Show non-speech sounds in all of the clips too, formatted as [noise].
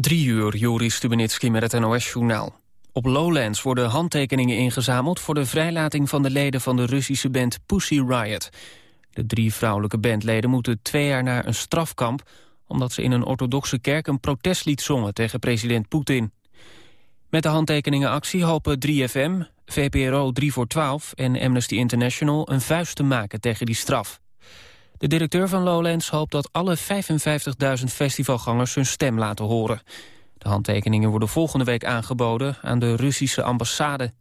Drie uur, Joris Stubenitski met het NOS-journaal. Op Lowlands worden handtekeningen ingezameld... voor de vrijlating van de leden van de Russische band Pussy Riot. De drie vrouwelijke bandleden moeten twee jaar naar een strafkamp... omdat ze in een orthodoxe kerk een protestlied zongen tegen president Poetin. Met de handtekeningenactie hopen 3FM, VPRO 3 voor 12 en Amnesty International... een vuist te maken tegen die straf. De directeur van Lowlands hoopt dat alle 55.000 festivalgangers hun stem laten horen. De handtekeningen worden volgende week aangeboden aan de Russische ambassade.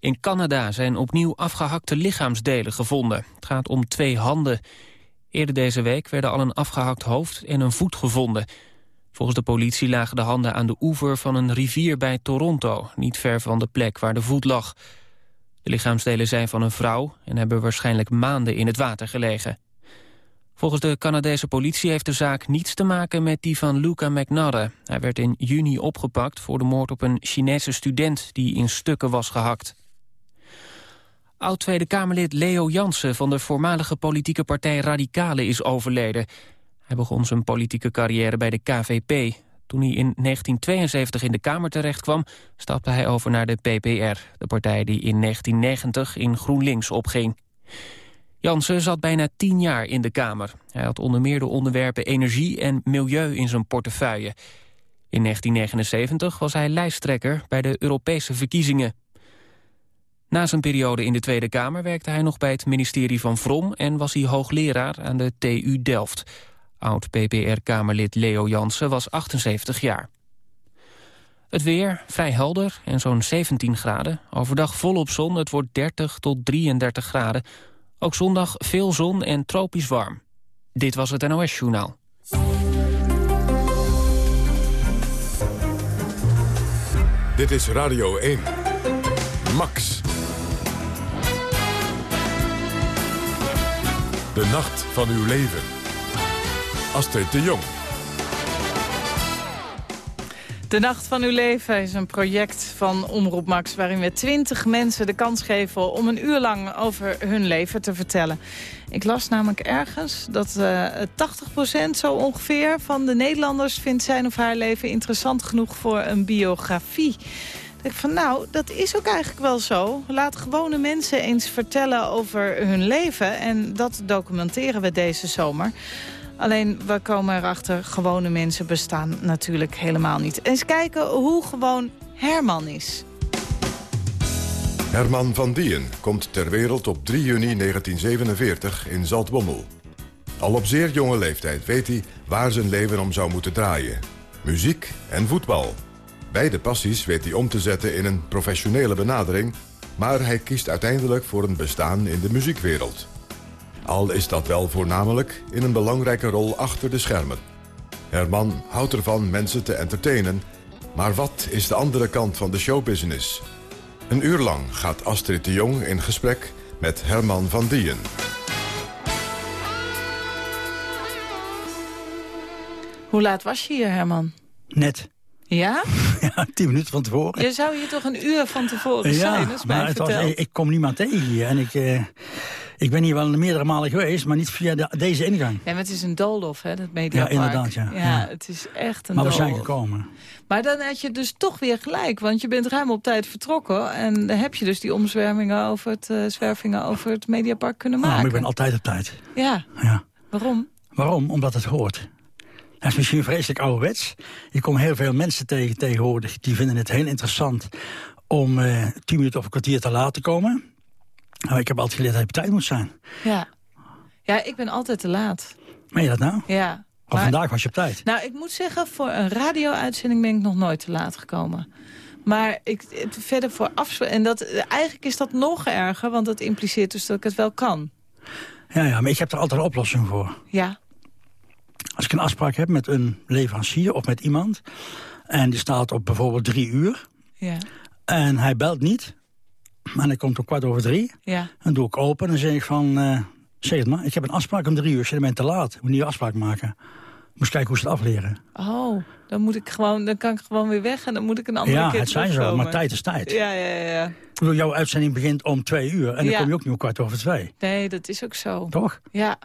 In Canada zijn opnieuw afgehakte lichaamsdelen gevonden. Het gaat om twee handen. Eerder deze week werden al een afgehakt hoofd en een voet gevonden. Volgens de politie lagen de handen aan de oever van een rivier bij Toronto... niet ver van de plek waar de voet lag. De lichaamsdelen zijn van een vrouw en hebben waarschijnlijk maanden in het water gelegen. Volgens de Canadese politie heeft de zaak niets te maken met die van Luca McNarre. Hij werd in juni opgepakt voor de moord op een Chinese student die in stukken was gehakt. Oud-Tweede Kamerlid Leo Jansen van de voormalige politieke partij Radicale is overleden. Hij begon zijn politieke carrière bij de KVP. Toen hij in 1972 in de Kamer terechtkwam, stapte hij over naar de PPR, de partij die in 1990 in GroenLinks opging. Jansen zat bijna tien jaar in de Kamer. Hij had onder meer de onderwerpen energie en milieu in zijn portefeuille. In 1979 was hij lijsttrekker bij de Europese verkiezingen. Na zijn periode in de Tweede Kamer werkte hij nog bij het ministerie van Vrom... en was hij hoogleraar aan de TU Delft. Oud-PPR-Kamerlid Leo Jansen was 78 jaar. Het weer, vrij helder en zo'n 17 graden. Overdag volop zon, het wordt 30 tot 33 graden. Ook zondag veel zon en tropisch warm. Dit was het NOS Journaal. Dit is Radio 1. Max. De nacht van uw leven. Astrid de Jong. De Nacht van Uw Leven is een project van Omroep Max... waarin we twintig mensen de kans geven om een uur lang over hun leven te vertellen. Ik las namelijk ergens dat uh, 80% zo ongeveer van de Nederlanders... vindt zijn of haar leven interessant genoeg voor een biografie. Ik van nou, dat is ook eigenlijk wel zo. Laat gewone mensen eens vertellen over hun leven. En dat documenteren we deze zomer. Alleen, we komen erachter, gewone mensen bestaan natuurlijk helemaal niet. Eens kijken hoe gewoon Herman is. Herman van Dien komt ter wereld op 3 juni 1947 in Zaltbommel. Al op zeer jonge leeftijd weet hij waar zijn leven om zou moeten draaien. Muziek en voetbal. Beide passies weet hij om te zetten in een professionele benadering... maar hij kiest uiteindelijk voor een bestaan in de muziekwereld. Al is dat wel voornamelijk in een belangrijke rol achter de schermen. Herman houdt ervan mensen te entertainen... maar wat is de andere kant van de showbusiness? Een uur lang gaat Astrid de Jong in gesprek met Herman van Dien. Hoe laat was je hier, Herman? Net. Ja? [laughs] Ja, tien minuten van tevoren. Je zou hier toch een uur van tevoren ja, zijn, dat is mij maar het was, ik, ik kom niemand tegen hier. En ik, eh, ik ben hier wel meerdere malen geweest, maar niet via de- deze ingang. Ja, het is een doolhof, hè, dat mediapark. Ja, inderdaad, ja. Ja. het is echt een Maar we zijn gekomen. Maar dan had je dus toch weer gelijk, want je bent ruim op tijd vertrokken. En dan heb je dus die omzwervingen over het, eh, zwervingen over het mediapark kunnen maken. maar ik ben altijd op tijd. Ja, Ja. waarom? Waarom? Omdat het hoort. Dat is misschien vreselijk ouderwets. Je komt heel veel mensen tegen tegenwoordig. Die vinden het heel interessant om eh tien minuten of een kwartier te laat te komen. Maar ik heb altijd geleerd dat je op tijd moet zijn. Ja. Ja, ik ben altijd te laat. Meen je dat nou? Ja. Maar- vandaag was je op tijd. Nou, ik moet zeggen, voor een radio-uitzending ben ik nog nooit te laat gekomen. Maar ik, het, verder voor afspraken... En dat, eigenlijk is dat nog erger, want dat impliceert dus dat ik het wel kan. Ja, ja, maar ik heb er altijd een oplossing voor. Ja. Als ik een afspraak heb met een leverancier of met iemand... en die staat op bijvoorbeeld drie uur... Ja. en hij belt niet... en hij komt om kwart over drie... Ja. dan doe ik open en zeg ik van... eh, zeg het maar, ik heb een afspraak om drie uur. Je bent te laat. Ik moet een nieuwe afspraak maken. Moest kijken hoe ze het afleren. Oh, dan, moet ik gewoon, dan kan ik gewoon weer weg en dan moet ik een andere ja, keer het zijn zo, maar tijd is tijd. Ja, ja, ja, ja. Ik bedoel, jouw uitzending begint om twee uur... en dan Ja. kom je ook niet om kwart over twee. Nee, dat is ook zo. Toch? Ja.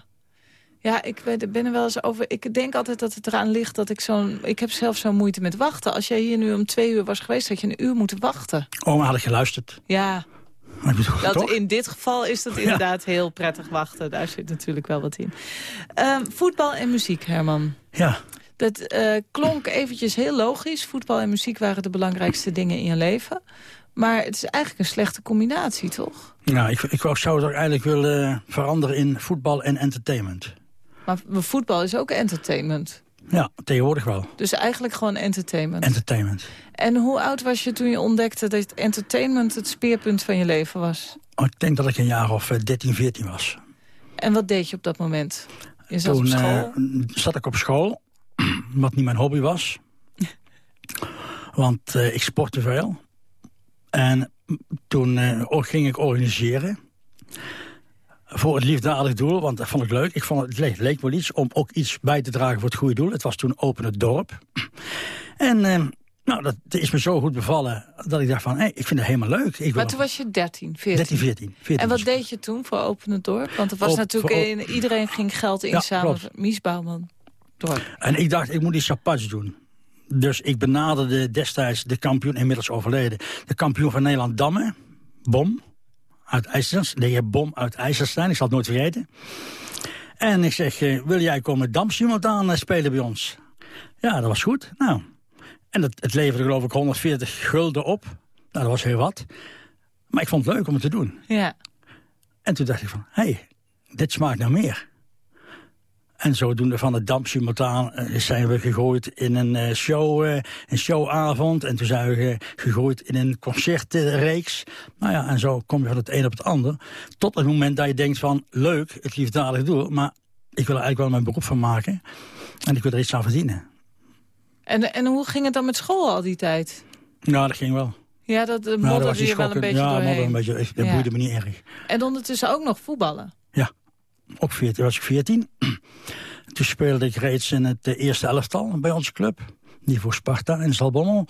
Ja, ik ben er wel eens over... Ik denk altijd dat het eraan ligt dat ik zo'n... Ik heb zelf zo'n moeite met wachten. Als jij hier nu om twee uur was geweest, had je een uur moeten wachten. Oh, maar had ik geluisterd. Ja. dat, in dit geval is dat inderdaad heel prettig wachten. Daar zit natuurlijk wel wat in. Ehm, voetbal en muziek, Herman. Ja. Dat uh, klonk eventjes heel logisch. Voetbal en muziek waren de belangrijkste dingen in je leven. Maar het is eigenlijk een slechte combinatie, toch? Nou, ik, ik zou het eigenlijk willen veranderen in voetbal en entertainment. Maar voetbal is ook entertainment. Ja, tegenwoordig wel. Dus eigenlijk gewoon entertainment. Entertainment. En hoe oud was je toen je ontdekte dat entertainment het speerpunt van je leven was? Oh, ik denk dat ik een jaar of 13, eh, 14 was. En wat deed je op dat moment? Je zat toen op school? Uh, zat ik op school, [clears throat] wat niet mijn hobby was. Want uh, ik sportte veel. En toen uh, ging ik organiseren voor het liefdadig doel, want dat vond ik leuk. Ik vond het, leek, leek wel iets om ook iets bij te dragen voor het goede doel. Het was toen Open het Dorp. [clears throat] En eh, nou, dat is me zo goed bevallen dat ik dacht van, hey, ik vind het helemaal leuk. Ik maar toen was je 13, 14? 13, 14. 14 en wat deed je toen voor Open het Dorp? Want er was natuurlijk, in, iedereen ging geld inzamelen. Ja, Mies Bouwman Dorp. En ik dacht, ik moet iets aparts doen. Dus ik benaderde destijds de kampioen, inmiddels overleden... de kampioen van Nederland Damme, Bom uit IJsselstein. De heer Bom uit IJsselstein, ik zal het nooit vergeten. En ik zeg, eh, wil jij komen damsimultaan uh, spelen bij ons? Ja, dat was goed. Nou, en het, het leverde geloof ik 140 gulden op. Nou, dat was heel wat. Maar ik vond het leuk om het te doen. Ja. En toen dacht ik van, hé, hey, dit smaakt nou meer. En zodoende van het dampsimultaan uh, zijn we gegooid in een uh, show, uh, een showavond. En toen zijn we gegooid in een concertreeks. Nou ja, en zo kom je van het een op het ander. Tot het moment dat je denkt van, leuk, het liefdadig doel. Maar ik wil er eigenlijk wel mijn beroep van maken. En ik wil er iets aan verdienen. En, en hoe ging het dan met school al die tijd? Nou, dat ging wel. Ja, dat modderde nou, je wel een beetje ja, doorheen. een beetje. Dat ja. boeide me niet erg. En ondertussen ook nog voetballen? Ja, op 14 was ik 14. [clears throat] Toen speelde ik reeds in het eerste elftal bij onze club. Die voor Sparta in Zalbommel.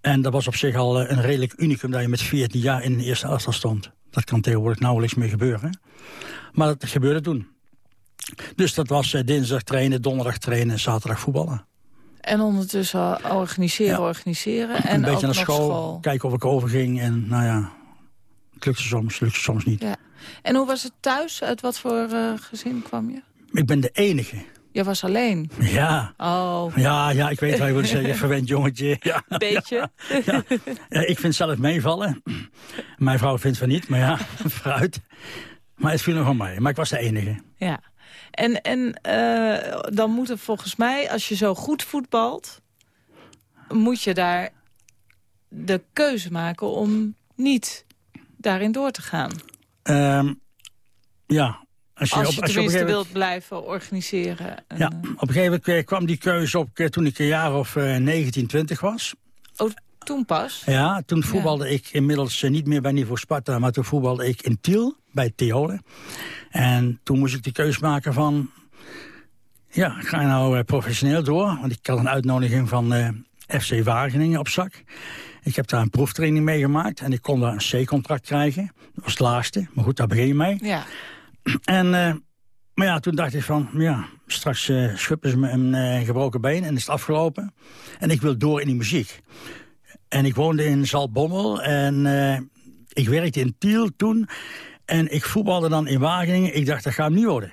En dat was op zich al een redelijk unicum dat je met 14 jaar in het eerste elftal stond. Dat kan tegenwoordig nauwelijks meer gebeuren. Maar dat gebeurde toen. Dus dat was dinsdag trainen, donderdag trainen, zaterdag voetballen. En ondertussen organiseren, ja. organiseren. En een beetje naar school, school, kijken of ik overging. En nou ja, het lukte soms, lukte soms niet. Ja. En hoe was het thuis? Uit wat voor uh, gezin kwam je? Ik ben de enige. Je was alleen? Ja. Oh. Ja, ja ik weet wat je wil zeggen. Verwend jongetje. [laughs] Ja. Beetje? Ja. ja. ik vind zelf meevallen. Mijn vrouw vindt van niet, maar ja, [laughs] fruit. Maar het viel nog van mij. Maar ik was de enige. Ja. En, en uh, dan moet er volgens mij, als je zo goed voetbalt... moet je daar de keuze maken om niet daarin door te gaan. Um, ja. Als je, als je op, als tenminste je wilt blijven organiseren. Ja, op een gegeven moment kwam die keuze op toen ik een jaar of uh, 19, 20 was. Oh, toen pas? Ja, toen voetbalde ja. ik inmiddels uh, niet meer bij niveau Sparta... maar toen voetbalde ik in Tiel, bij Theole. En toen moest ik de keuze maken van... ja, ga je nou uh, professioneel door? Want ik had een uitnodiging van uh, FC Wageningen op zak. Ik heb daar een proeftraining mee gemaakt en ik kon daar een C-contract krijgen. Dat was het laagste, maar goed, daar begin je mee. Ja. [clears throat] En, uh, maar ja, toen dacht ik van, ja, straks uh, schuppen ze me een uh, gebroken been en is het afgelopen. En ik wil door in die muziek. En ik woonde in Zaltbommel en ik werkte in Tiel toen. En ik voetbalde dan in Wageningen. Ik dacht, dat gaat hem niet worden.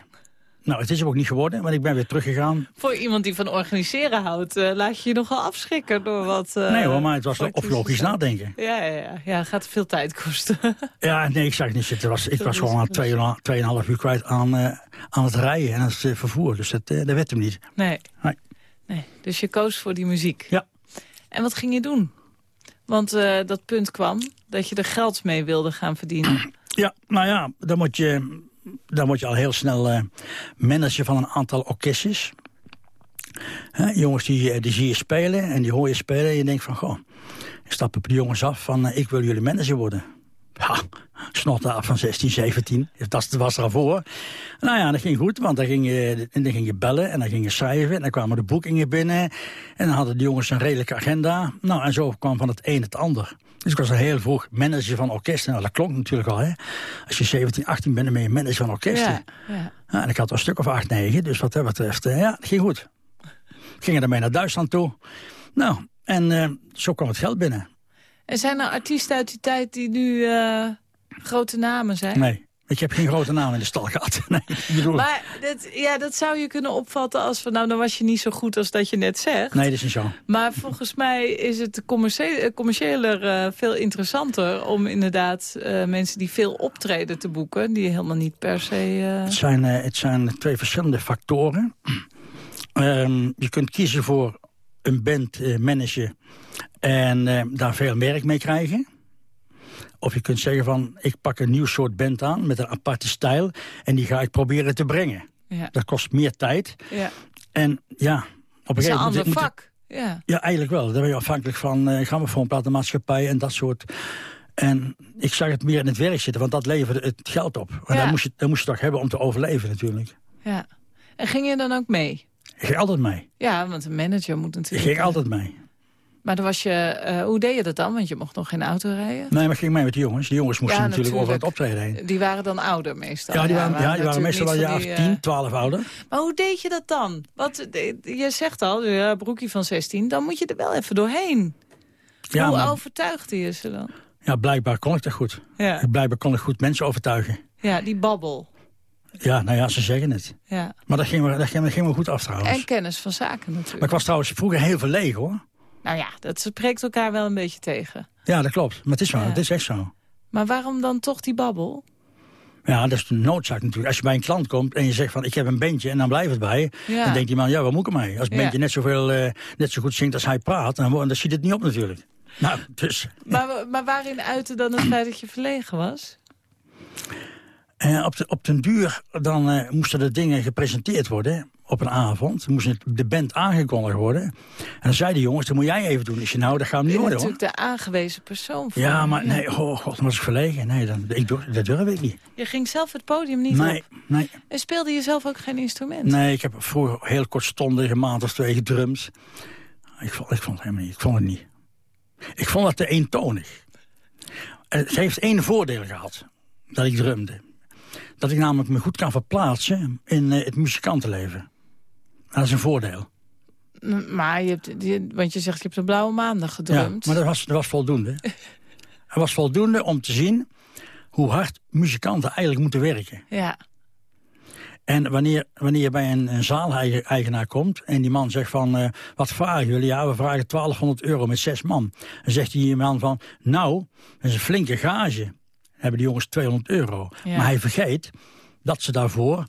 Nou, het is hem ook niet geworden, want ik ben weer teruggegaan. Voor iemand die van organiseren houdt, uh, laat je je nogal afschrikken door wat... Uh, nee hoor, maar het was op logisch nadenken. Ja, ja, ja. ja, gaat veel tijd kosten. [laughs] ja, nee, ik zag het niet zitten. Was, ik was gewoon aan 2,5 uur kwijt aan, uh, aan het rijden en het vervoer. Dus dat, dat werd hem niet. Nee. nee. nee. Dus je koos voor die muziek. Ja. En wat ging je doen? Want dat punt kwam dat je er geld mee wilde gaan verdienen. Ja, nou ja, dan moet je dan word je al heel snel uh, manager van een aantal orkestjes. Jongens die, die zie je spelen en die hoor je spelen en je denkt van... goh, ik stap op de jongens af van uh, ik wil jullie manager worden. Ja, snottaap van 16, 17. Dat was ervoor. Nou ja, dat ging goed, want dan ging, je, dan ging je bellen en dan ging je schrijven. En dan kwamen de boekingen binnen. En dan hadden de jongens een redelijke agenda. Nou, en zo kwam van het een het ander. Dus ik was al heel vroeg manager van orkesten. Nou, dat klonk natuurlijk al, hè. Als je 17, 18 bent, dan ben je manager van orkesten. Ja, ja. Nou, en ik had een stuk of 8, 9. Dus wat dat betreft, uh, ja, het ging goed. Gingen daarmee naar Duitsland toe. Nou, en uh, zo kwam het geld binnen. En zijn er artiesten uit die tijd die nu uh, grote namen zijn? Nee. Ik heb geen grote naam in de stal gehad. [laughs] Nee, bedoel... Maar dat, ja, dat zou je kunnen opvatten als van... nou, dan was je niet zo goed als dat je net zegt. Nee, dat is niet zo. Maar volgens mij is het commerciële, commerciëler uh, veel interessanter... om inderdaad uh, mensen die veel optreden te boeken... die helemaal niet per se... Uh... Het, zijn, het zijn twee verschillende factoren. um, [clears throat] je kunt kiezen voor een band managen... en daar veel werk mee krijgen... Of je kunt zeggen van, ik pak een nieuw soort band aan met een aparte stijl... en die ga ik proberen te brengen. Ja. Dat kost meer tijd. Ja. En ja, op een gegeven moment... een ander vak. Ja. ja, eigenlijk wel. Dan ben je afhankelijk van uh, grammofoonplatenmaatschappij en dat soort... En ik zag het meer in het werk zitten, want dat leverde het geld op. En ja. dat, moest je, dat moest je toch hebben om te overleven natuurlijk. Ja. En ging je dan ook mee? Ik ging altijd mee. Ja, want een manager moet natuurlijk... Ik ging altijd mee. Maar dan was je, uh, hoe deed je dat dan? Want je mocht nog geen auto rijden. Nee, maar ging mee met de jongens. De jongens moesten ja, natuurlijk, over het optreden heen. Die waren dan ouder meestal. Ja, die waren, ja, die waren meestal wel jaar die, 10, 12 ouder. Maar hoe deed je dat dan? Want je zegt al, ja, broekie van 16, dan moet je er wel even doorheen. Ja, hoe maar, overtuigde je ze dan? Ja, blijkbaar kon ik dat goed. Ja. Blijkbaar kon ik goed mensen overtuigen. Ja, die babbel. Ja, nou ja, ze zeggen het. Ja. Maar dat ging, me, dat, ging, dat ging me goed af trouwens. En kennis van zaken natuurlijk. Maar ik was trouwens vroeger heel verlegen hoor. Nou ja, dat spreekt elkaar wel een beetje tegen. Ja, dat klopt. Maar het is, zo, het is echt zo. Maar waarom dan toch die babbel? Ja, dat is de noodzaak natuurlijk. Als je bij een klant komt en je zegt van ik heb een bandje en dan blijft het bij. Dan denkt die man, ja, wat moet ik ermee? Als het bandje net, zoveel, uh, net zo goed zingt als hij praat, dan, dan ziet het niet op natuurlijk. Nou, dus, maar, maar waarin uitte dan het feit dat je verlegen was? Uh, op, de, op den duur dan uh, moesten de dingen gepresenteerd worden op een avond. moest de band aangekondigd worden. En dan zei de jongens, dat moet jij even doen. Is je nou, dat gaan we niet worden, hoor. natuurlijk de aangewezen persoon. Voor ja, maar nee, oh god, dan was ik verlegen. Nee, dan, ik, dat durf ik niet. Je ging zelf het podium niet nee, op? Nee, En speelde je zelf ook geen instrument? Nee, ik heb vroeger heel kortstondig, een maand of twee gedrumd. Ik vond, ik vond het helemaal niet. Ik vond het niet. Ik vond het te eentonig. Het heeft één voordeel gehad, dat ik drumde. Dat ik namelijk me goed kan verplaatsen in uh, het muzikantenleven. Dat is een voordeel. Maar je hebt, je, want je zegt je hebt een blauwe maandag gedrumd. Ja, maar dat was, dat was voldoende. Het [laughs] was voldoende om te zien hoe hard muzikanten eigenlijk moeten werken. Ja. En wanneer, wanneer je bij een, een zaaleigenaar komt en die man zegt van... Uh, wat vragen jullie? Ja, we vragen 1200 euro met zes man. Dan zegt die man van, nou, dat is een flinke gage. Hebben die jongens 200 euro. Maar hij vergeet dat ze daarvoor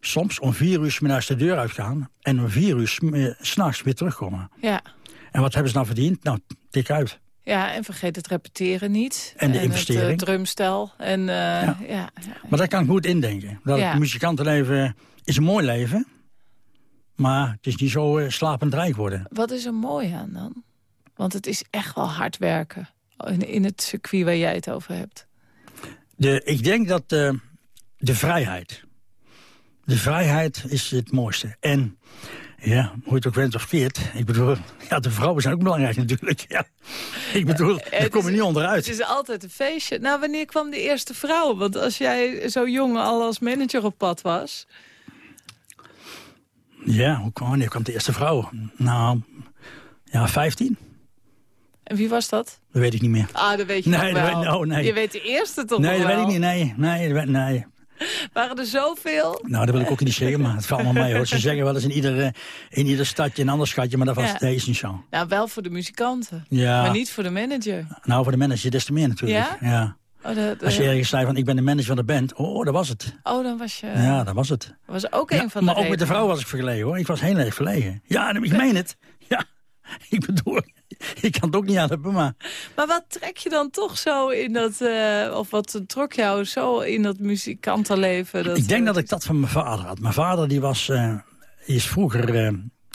soms om vier uur middags de deur uitgaan... en om vier uur eh, s'nachts weer terugkomen. Ja. En wat hebben ze nou verdiend? Nou, dik uit. Ja, en vergeet het repeteren niet. En de en investering. Het, uh, drumstel. En, uh, ja. Ja, Maar dat kan ik goed indenken. Dat het muzikantenleven is een mooi leven. Maar het is niet zo uh, slapend rijk worden. Wat is er mooi aan dan? Want het is echt wel hard werken. In het circuit waar jij het over hebt. De, ik denk dat de vrijheid de vrijheid is het mooiste. En ja, hoe je het ook went of keert. Ik bedoel, [laughs] ja, de vrouwen zijn ook belangrijk natuurlijk. Ja. Ik bedoel, daar kom je niet onderuit. Het is altijd een feestje. Nou, wanneer kwam de eerste vrouw? Want als jij zo jong al als manager op pad was... Ja, hoe kwam, wanneer kwam de eerste vrouw? Nou, ja, 15. En wie was dat? Dat weet ik niet meer. Ah, dat weet je nee, wel. Weet, oh, nee. Je weet de eerste toch Nee, dat weet ik niet. Nee, nee, nee. [laughs] Waren er zoveel? Nou, dat wil ik ook niet zeggen, maar het valt allemaal mee. Hoor. Ze zeggen wel eens in ieder, eh, in ieder stadje een ander schatje, maar dat was ja. is niet zo. Nou, wel voor de muzikanten, ja. maar niet voor de manager. Nou, voor de manager des te meer natuurlijk. Ja? ja. Oh, de, de... Als je ergens zei van ik ben de manager van de band, oh, dat was het. Oh, dan was je... Ja, dat was het. Dat was ook een van de Maar ook met de vrouw was ik vergelegen hoor. Ik was heel erg verlegen. Ja, ik meen het. Ja, [laughs] ik bedoel, [laughs] ik kan het ook niet aan hebben, maar... Maar wat trek je dan toch zo in dat... Uh, of wat trok jou zo in dat muzikantenleven? Dat, ik denk dat ik dat van mijn vader had. Mijn vader die was, uh, is vroeger uh,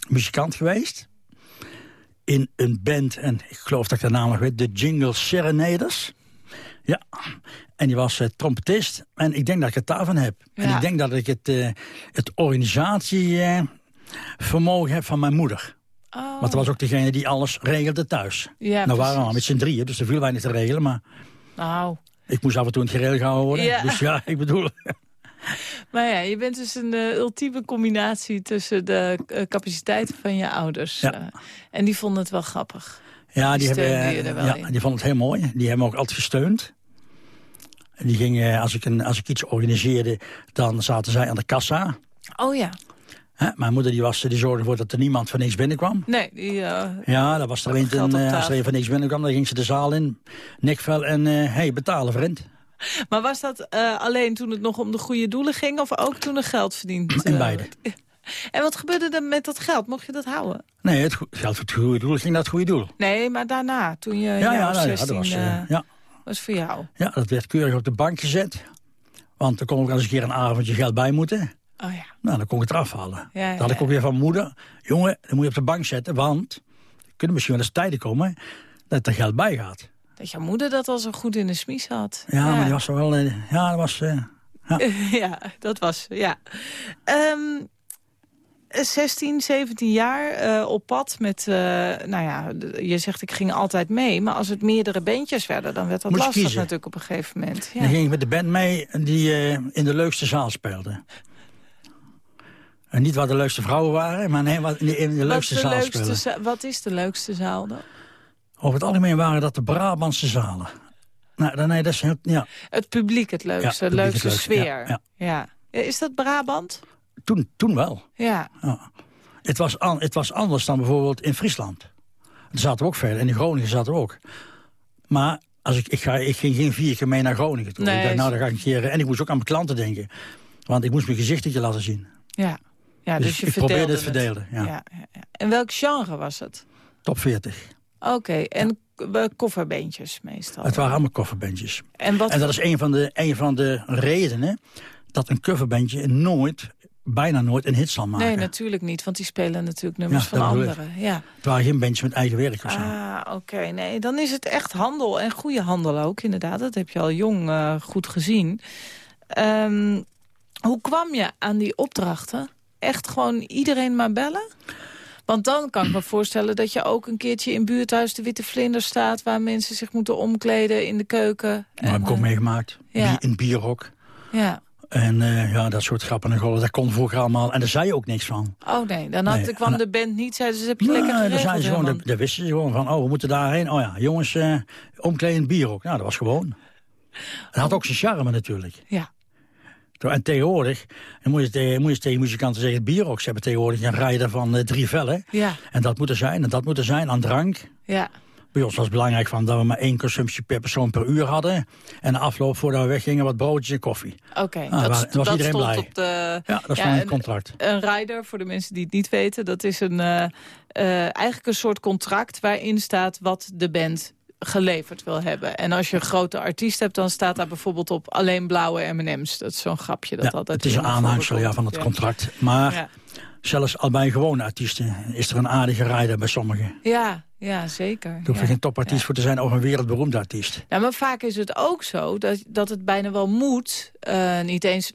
muzikant geweest. In een band, en ik geloof dat ik de naam nog weet, de Jingle Serenaders. Ja, en die was uh, trompetist. En ik denk dat ik het daarvan heb. En ik denk dat ik het, uh, het organisatievermogen heb van mijn moeder. Oh. Want dat was ook degene die alles regelde thuis. Ja, nou waren we al met z'n drieën, dus er viel weinig te regelen. Maar nou. ik moest af en toe in het gereel gehouden worden. Ja. Dus ja, [laughs] ik bedoel... [laughs] Maar ja, je bent dus een uh, ultieme combinatie tussen de uh, capaciteiten van je ouders. Ja. Uh, en die vonden het wel grappig. Ja, die, hebben, ja, die vonden het heel mooi. Die hebben me ook altijd gesteund. Die gingen, als ik, een, als ik iets organiseerde, dan zaten zij aan de kassa. Oh ja. Mijn moeder die, was, die zorgde ervoor dat er niemand van niks binnenkwam. Nee, die, Ja, dat was er een, als er een van niks binnenkwam, dan ging ze de zaal in, nekvel en hé, hey, betalen vriend. Maar was dat alleen toen het nog om de goede doelen ging... of ook toen er geld verdiend In beide. [laughs] En wat gebeurde er met dat geld? Mocht je dat houden? Nee, het geld voor het goede doel ging naar het goede doel. Nee, maar daarna, toen je ja, ja, nou, 16, ja, dat was, uh, ja. was voor jou? Ja, dat werd keurig op de bank gezet. Want er kon ook eens een keer een avondje geld bij moeten. Oh ja. Nou, dan kon ik het eraf halen. Ja, dan had ik ook weer van moeder... jongen, dan moet je op de bank zetten, want... er kunnen misschien wel eens tijden komen dat er geld bij gaat. Dat jouw moeder dat al zo goed in de smies had. Ja, maar die was wel... Uh, ja, dat was... Uh, [laughs] ja. dat was... Ja. Um, 16, 17 jaar uh, op pad met... Uh, nou ja, je zegt ik ging altijd mee. Maar als het meerdere bandjes werden, dan werd dat Moest lastig natuurlijk op een gegeven moment. Ja. Dan ging ik met de band mee die in de leukste zaal speelde. En niet waar de leukste vrouwen waren, maar nee, wat in de, in de leukste zaal speelden. Wat is de leukste zaal dan? Over het algemeen waren dat de Brabantse zalen. Nou, nee, dat is, ja. Het publiek het leukste, ja, het leukste sfeer. Ja, ja. Is dat Brabant? Toen, toen wel. Ja. Het, was an, het was anders dan bijvoorbeeld in Friesland. Er zaten we ook veel. En in Groningen zaten we ook. Maar als ik, ik, ga, ik ging geen vier keer mee naar Groningen toe. Nee, ik dacht, nou, dan ga ik een keer... En ik moest ook aan mijn klanten denken. Want ik moest mijn gezichtje laten zien. Ja, ja dus, dus je ik probeerde het verdelen. Ja. Ja, ja, En welk genre was het? Top 40. Oké, en ja. kofferbeentjes meestal? Het waren allemaal kofferbeentjes. En, wat... en dat is een van, de, een van de redenen dat een coverbandje nooit, bijna nooit een hit zal maken. Nee, natuurlijk niet, want die spelen natuurlijk nummers ja, van anderen. Ja. Het waren geen bandjes met eigen werk of zo. Ah, oké. Nee, dan is het echt handel en goede handel ook, inderdaad. Dat heb je al jong uh, goed gezien. Um, hoe kwam je aan die opdrachten? Echt gewoon iedereen maar bellen? Want dan kan ik me voorstellen dat je ook een keertje in buurthuis de Witte Vlinder staat... waar mensen zich moeten omkleden in de keuken. Dat heb ik ook meegemaakt. Ja. In bierhok. Ja. En uh, ja, dat soort grappen en gollen, dat kon vroeger allemaal. En daar zei je ook niks van. Oh nee, dan had, nee. kwam de band niet, zeiden ze, heb je nee, lekker geregeld. Dan, ze gewoon, dan wisten ze gewoon van, oh, we moeten daarheen. Oh ja, jongens, uh, omkleden bierhok. Nou, dat was gewoon. Dat had ook zijn charme natuurlijk. Ja. En tegenwoordig, en moet, je tegen, moet je tegen muzikanten zeggen, bierok. Ze hebben tegenwoordig een rijder van uh, drie vellen. Ja. En dat moet er zijn, en dat moet er zijn aan drank. Ja. Bij ons was het belangrijk van dat we maar één consumptie per persoon per uur hadden. En de afloop voordat we weggingen wat broodjes en koffie. Oké, okay, nou, dat, was iedereen stond blij. op de... Ja, dat is ja, een contract. Een rider, voor de mensen die het niet weten, dat is een, uh, uh, eigenlijk een soort contract waarin staat wat de band geleverd wil hebben. En als je een grote artiest hebt, dan staat daar bijvoorbeeld op alleen blauwe M&M's. Dat is zo'n grapje. Dat ja, altijd het is een aanhangsel ja, van het contract. Maar ja. zelfs al bij gewone artiesten is er een aardige rijder bij sommigen. Ja, ja zeker. Er hoeft ja. geen topartiest voor te zijn of een wereldberoemde artiest. Ja, maar vaak is het ook zo dat, dat het bijna wel moet. Uh, niet eens,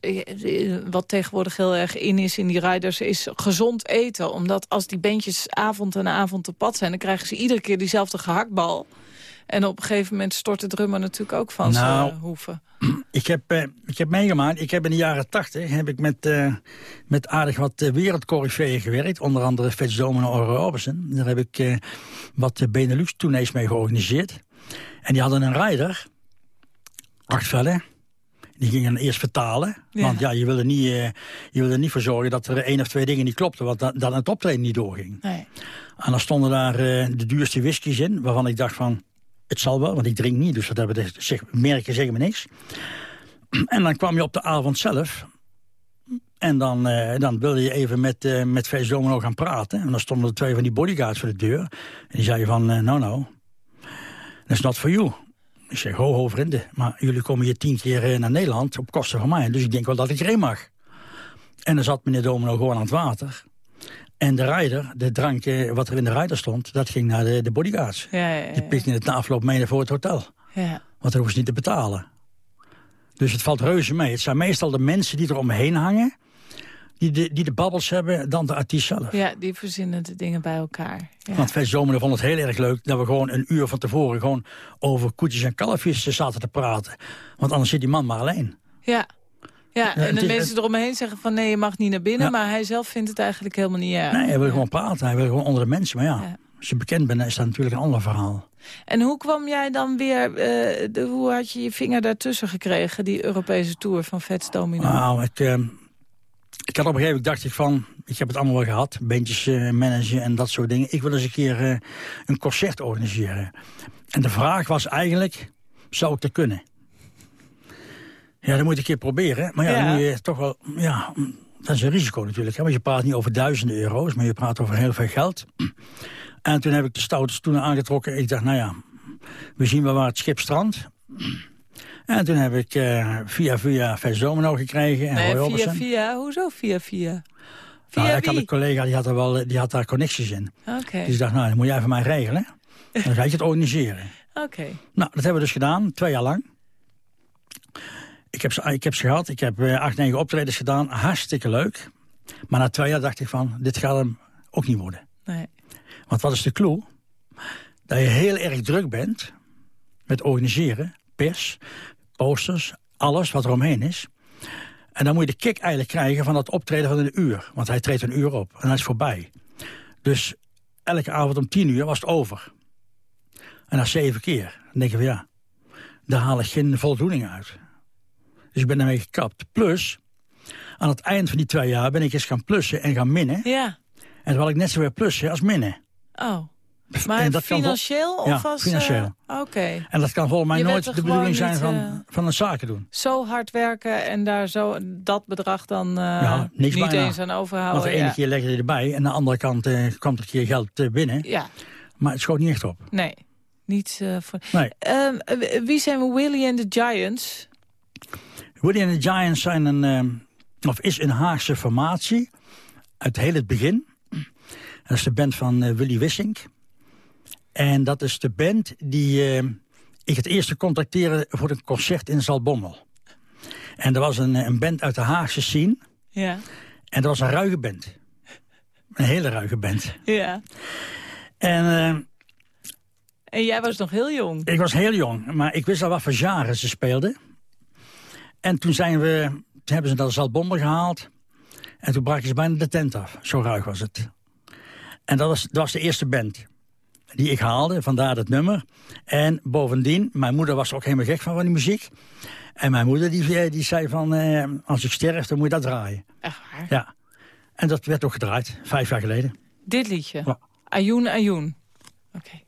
wat tegenwoordig heel erg in is in die riders, is gezond eten. Omdat als die bandjes avond en avond te pad zijn... dan krijgen ze iedere keer diezelfde gehaktbal... En op een gegeven moment stort de drummer natuurlijk ook van nou, zijn hoeven. [clears throat] Ik heb, uh, ik heb meegemaakt, ik heb in de jaren tachtig heb ik met, uh, met aardig wat uh, wereldcorifeeën gewerkt. Onder andere Fitzdomen en Oro Robertson. Daar heb ik wat Benelux-tournees mee georganiseerd. En die hadden een rider, acht vellen. Die gingen eerst vertalen. Ja. Want ja, je wilde, niet, je wilde niet voor zorgen dat er één of twee dingen niet klopten. Want dan, dan het optreden niet doorging. Nee. En dan stonden daar de duurste whiskies in. Waarvan ik dacht van, het zal wel, want ik drink niet, dus dat hebben de, zeg, merken zeggen me niks. En dan kwam je op de avond zelf. En dan, uh, dan wilde je even met, uh, met Domino gaan praten. En dan stonden er twee van die bodyguards voor de deur. En die zeiden van, uh, nou nou, that's not for you. Ik zeg, ho ho vrienden, maar jullie komen hier tien keer naar Nederland op kosten van mij. Dus ik denk wel dat ik erin mag. En dan zat meneer Domino gewoon aan het water. En de rijder, de drankje wat er in de rijder stond, dat ging naar de, de bodyguards. Ja, ja, ja. Die pikten het na afloop mee voor het hotel. Ja. Want dan hoeven ze niet te betalen. Dus het valt reuze mee. Het zijn meestal de mensen die er omheen hangen... die de, die de babbels hebben dan de artiest zelf. Ja, die verzinnen de dingen bij elkaar. Ja. Want wij zomer vond het heel erg leuk... dat we gewoon een uur van tevoren... gewoon over koetjes en kalfjes zaten te praten. Want anders zit die man maar alleen. Ja. Ja, en de mensen eromheen zeggen van nee, je mag niet naar binnen. Ja. Maar hij zelf vindt het eigenlijk helemaal niet erg. Nee, hij wil Ja. gewoon praten. Hij wil gewoon onder de mensen. Maar ja, Ja. als je bekend bent, is dat natuurlijk een ander verhaal. En hoe kwam jij dan weer, eh, de, hoe had je je vinger daartussen gekregen, die Europese Tour van Vets Domino? Nou, ik, eh, ik had op een gegeven moment dacht ik van... ik heb het allemaal wel gehad, bandjes eh, managen en dat soort dingen. Ik wil eens een keer een concert organiseren. En de vraag was eigenlijk, zou ik dat kunnen? Ja, dat moet ik een keer proberen. Maar ja, Ja. dan moet je toch wel... Ja, dat is een risico natuurlijk. Hè? Want je praat niet over duizenden euro's, maar je praat over heel veel geld. En toen heb ik de stoute stoelen aangetrokken. Ik dacht, nou ja, we zien wel waar het schip strandt. En toen heb ik eh, via via Domino gekregen. En Roy nee, via via, hoezo via via? Via Nou, ik had een collega die had, er wel, die had daar connecties in. Oké, Dus ik dacht, nou, dat moet jij voor mij regelen. Dan ga je het organiseren. [laughs] oké. Nou, dat hebben we dus gedaan, twee jaar lang. Ik heb ze, ik heb ze gehad, ik heb eh, acht, negen optredens gedaan. Hartstikke leuk. Maar na twee jaar dacht ik van, dit gaat hem ook niet worden. Nee. Want wat is de clue? Dat je heel erg druk bent met organiseren, pers, posters, alles wat er omheen is. En dan moet je de kick eigenlijk krijgen van dat optreden van een uur. Want hij treedt een uur op en dat is voorbij. Dus elke avond om tien uur was het over. En na zeven keer. Dan denk je van ja, daar haal ik geen voldoening uit. Dus ik ben daarmee gekapt. Plus, aan het eind van die twee jaar ben ik eens gaan plussen en gaan minnen. Ja, En had ik net zoveel plussen als minnen. oh. Maar En dat kan financieel? Ja, of als, financieel. eh, Oké. En dat kan volgens mij Je nooit de bedoeling zijn van, eh, van een zaken doen. Zo hard werken en daar zo dat bedrag dan Ja, niks niet bijna. eens aan Want overhouden. de ene ja. keer leg je erbij en aan de andere kant kwam er een keer geld binnen. ja, Maar het schoot niet echt op. nee. Niet voor... Nee. Ehm, wie zijn Willy and the Giants? Woody and the Giants zijn een, eh, of is een Haagse formatie uit heel het begin. Dat is de band van eh, Willy Wissink. En dat is de band die eh, ik het eerste contacteerde voor een concert in Zaltbommel. En dat was een, eh, een band uit de Haagse scene. Ja. En dat was een ruige band. Een hele ruige band. ja. En eh, En jij was nog heel jong. ik was heel jong, maar ik wist al wat voor genre ze speelden. En toen, zijn we, toen hebben ze naar Zaltbommel gehaald. En toen braken ze bijna de tent af. Zo ruig was het. En dat was, dat was de eerste band die ik haalde, vandaar dat nummer. En bovendien, mijn moeder was er ook helemaal gek van, van die muziek. En mijn moeder die, die zei van, eh, als ik sterf, dan moet je dat draaien. Echt waar? Ja. En dat werd ook gedraaid, vijf jaar geleden. Dit liedje. Ja. Ayoun Ayoun. Oké.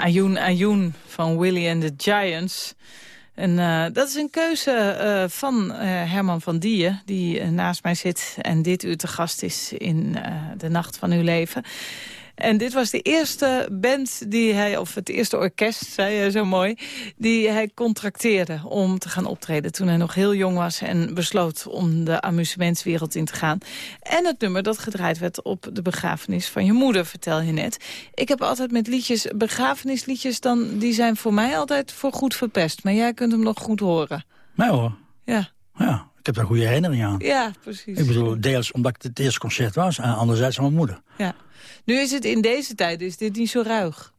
Ayoun Ayoun van Willy and the Giants. En uh, dat is een keuze uh, van uh, Herman van Dieën, die naast mij zit... en dit uur te gast is in de Nacht van Uw Leven. En dit was de eerste band die hij, of het eerste orkest, zei hij zo mooi... die hij contracteerde om te gaan optreden toen hij nog heel jong was... en besloot om de amusementswereld in te gaan. En het nummer dat gedraaid werd op de begrafenis van je moeder, vertel je net. Ik heb altijd met liedjes, begrafenisliedjes... Dan, die zijn voor mij altijd voor goed verpest. Maar jij kunt hem nog goed horen. Mij hoor. Ja. Ja, ik heb daar goede herinnering aan. Ja, precies. Ik bedoel, deels omdat het het eerste concert was... en anderzijds aan mijn moeder. Ja. Nu is het in deze tijd is dit niet zo ruig.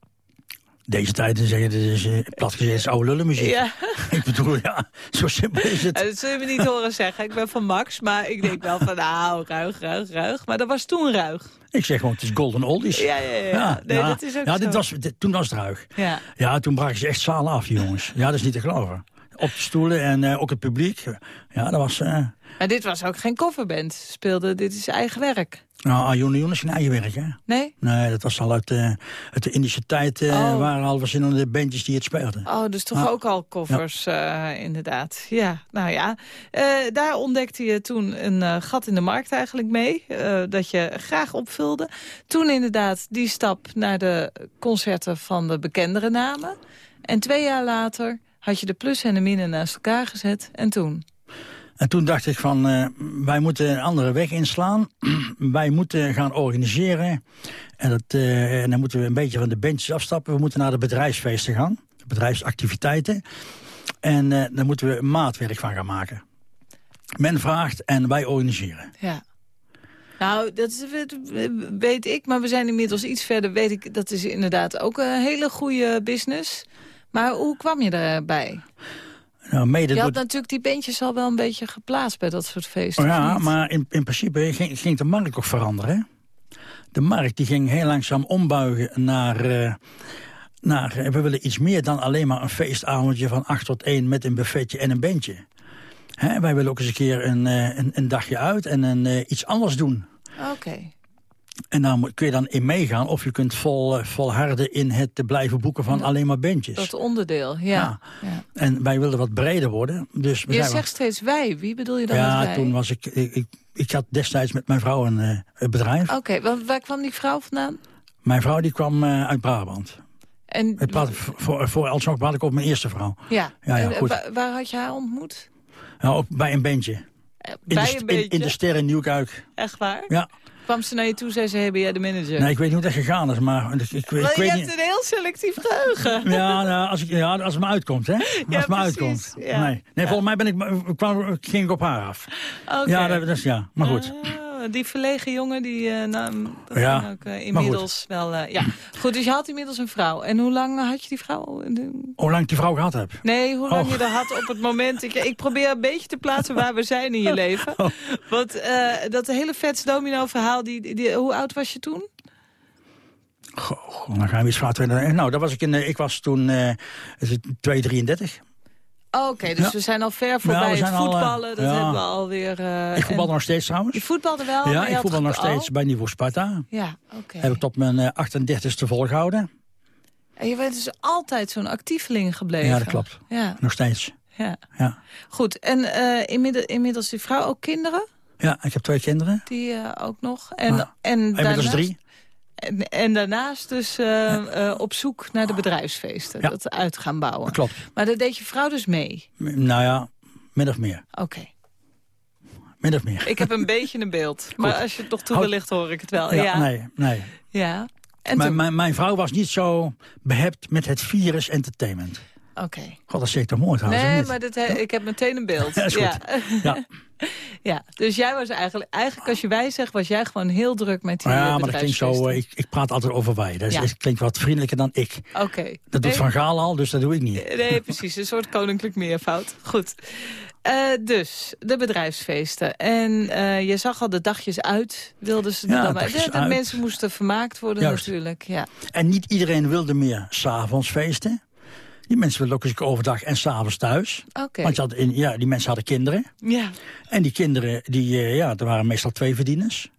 Deze tijd zeggen, dit is uh, plat gezegd is oude lullenmuziek. Ja. [laughs] ik bedoel, ja, zo simpel is het. Dat zul je me niet horen zeggen. Ik ben van Max, maar ik denk wel van, nou, ruig, ruig, ruig. Maar dat was toen ruig. Ik zeg gewoon, het is golden oldies. Ja, ja, ja. ja nee, dat is ook ja, dit zo. was, dit, toen was het ruig. Ja. ja, toen braken ze echt zalen af, jongens. Ja, dat is niet te geloven. Op de stoelen en uh, ook het publiek. Ja, dat was... Uh... Maar dit was ook geen coverband. Speelde, dit is eigen werk. Nou, Arjun is geen eigen werk, hè? Nee? Nee, dat was al uit, uh, uit de Indische tijd. Oh. waren al verschillende bandjes die het speelden. Oh, dus toch ook al ja. uh, inderdaad. Ja, nou ja. daar ontdekte je toen een gat in de markt eigenlijk mee. dat je graag opvulde. Toen inderdaad die stap naar de concerten van de bekendere namen. En twee jaar later had je de plus en de minnen naast elkaar gezet. En toen? En toen dacht ik van, uh, wij moeten een andere weg inslaan. [clears throat] wij moeten gaan organiseren. En, dat, uh, en dan moeten we een beetje van de bandjes afstappen. We moeten naar de bedrijfsfeesten gaan. De bedrijfsactiviteiten. En uh, daar moeten we maatwerk van gaan maken. Men vraagt en wij organiseren. Ja. Nou, dat weet ik, maar we zijn inmiddels iets verder. Weet ik, dat is inderdaad ook een hele goede business. Maar hoe kwam je daarbij? Nou, mede je had natuurlijk die beentjes al wel een beetje geplaatst bij dat soort feesten. Ja, maar in, in principe ging, ging, de markt ook veranderen. De markt die ging heel langzaam ombuigen naar... Uh, naar we willen iets meer dan alleen maar een feestavondje van 8 tot 1 met een buffetje en een bandje. Hè, wij willen ook eens een keer een, een, een dagje uit en een, iets anders doen. Oké. Okay. En daar kun je dan in meegaan of je kunt vol, uh, volharden in het blijven boeken van alleen maar bandjes. Dat onderdeel, ja. ja. En wij wilden wat breder worden. Dus we je zegt steeds wij, wie bedoel je dan ja, met wij? toen was ik, ik, ik, ik, had destijds met mijn vrouw een, uh, een bedrijf. Oké, okay, waar kwam die vrouw vandaan? Mijn vrouw die kwam uh, uit Brabant. En praat, voor, voor alsnog praat ik over mijn eerste vrouw. Ja, ja, ja en, goed. Waar, waar had je haar ontmoet? Nou, ook bij een bandje. bij in, de? In, in de Sterren Nieuwkuik. Echt waar? Ja. Kwam ze naar je toe zei ze, hey, ben jij de manager? Nee, ik weet niet hoe dat gegaan is, maar... Ik, ik, ik maar weet je niet... hebt een heel selectief geheugen. [laughs] Ja, nou, als, ik, ja als het me uitkomt, hè. Als ja, het me uitkomt. Ja. Nee, nee volgens mij ben ik, kwam, ging ik op haar af. Okay. Ja, dat, dat is, ja, maar goed. Uh, die verlegen jongen, die uh, nou, dat ja, ook, uh, inmiddels wel... ja. Goed, dus je had inmiddels een vrouw. En hoe lang had je die vrouw? Hoe lang ik die vrouw gehad heb? Nee, hoe lang oh. je er had op het moment... Ik, ik probeer een beetje te plaatsen waar we zijn in je leven. Oh. Want dat hele vets domino verhaal, die, die, hoe oud was je toen? Goh, dan gaan we eens vragen. Nou, dat was ik, in, ik was toen uh, 233. Oké, okay, dus ja. we zijn al ver voorbij ja, het voetballen. Al, uh, dat ja. hebben we alweer... Uh, ik voetbal nog steeds trouwens. Je voetbalde wel? Ja, ik voetbal nog steeds al? bij niveau Sparta. Ja, oké. Okay. Heb ik tot mijn uh, 38ste volgehouden. En je bent dus altijd zo'n actieveling gebleven? Ja, dat klopt. Ja. Nog steeds. Ja. ja. Goed, en uh, inmiddels, inmiddels die vrouw ook kinderen? Ja, ik heb twee kinderen. Die ook nog. En, ah. en inmiddels daarnaast, drie. En, en daarnaast dus uh, ja. op zoek naar de bedrijfsfeesten. Ja. Dat uit gaan bouwen. Dat klopt. Maar daar deed je vrouw dus mee? Nou ja, min of meer. Oké. Okay. Min of meer. Ik heb een beetje een beeld. [laughs] Maar als je het toch toe wellicht hoor ik het wel. Ja, ja. nee, nee. Ja. En mijn, mijn, mijn vrouw was niet zo behept met het virus entertainment. Oké. Okay. God, dat toch mooi trouwens. Nee, maar dat, ik heb meteen een beeld. [laughs] ja, is goed. Ja. ja. [laughs] ja, dus jij was eigenlijk, eigenlijk als je wij zegt, was jij gewoon heel druk met die Ja, maar dat klinkt zo, uh, ik, ik praat altijd over wij. Dat ja. klinkt wat vriendelijker dan ik. Oké. Okay. Dat doet Van Gaal al, dus dat doe ik niet. Nee, precies. Een soort koninklijk meervoud. Goed. Uh, dus, de bedrijfsfeesten. En uh, je zag al de dagjes uit. Wilden ze ja, dan maar. De, de uit. mensen moesten vermaakt worden Juist. natuurlijk. Ja. En niet iedereen wilde meer s'avonds feesten. Die mensen wilden ook eens overdag en s'avonds thuis. Okay. Want je had in, ja, die mensen hadden kinderen. Ja. En die kinderen, die, uh, ja, er waren meestal twee verdieners.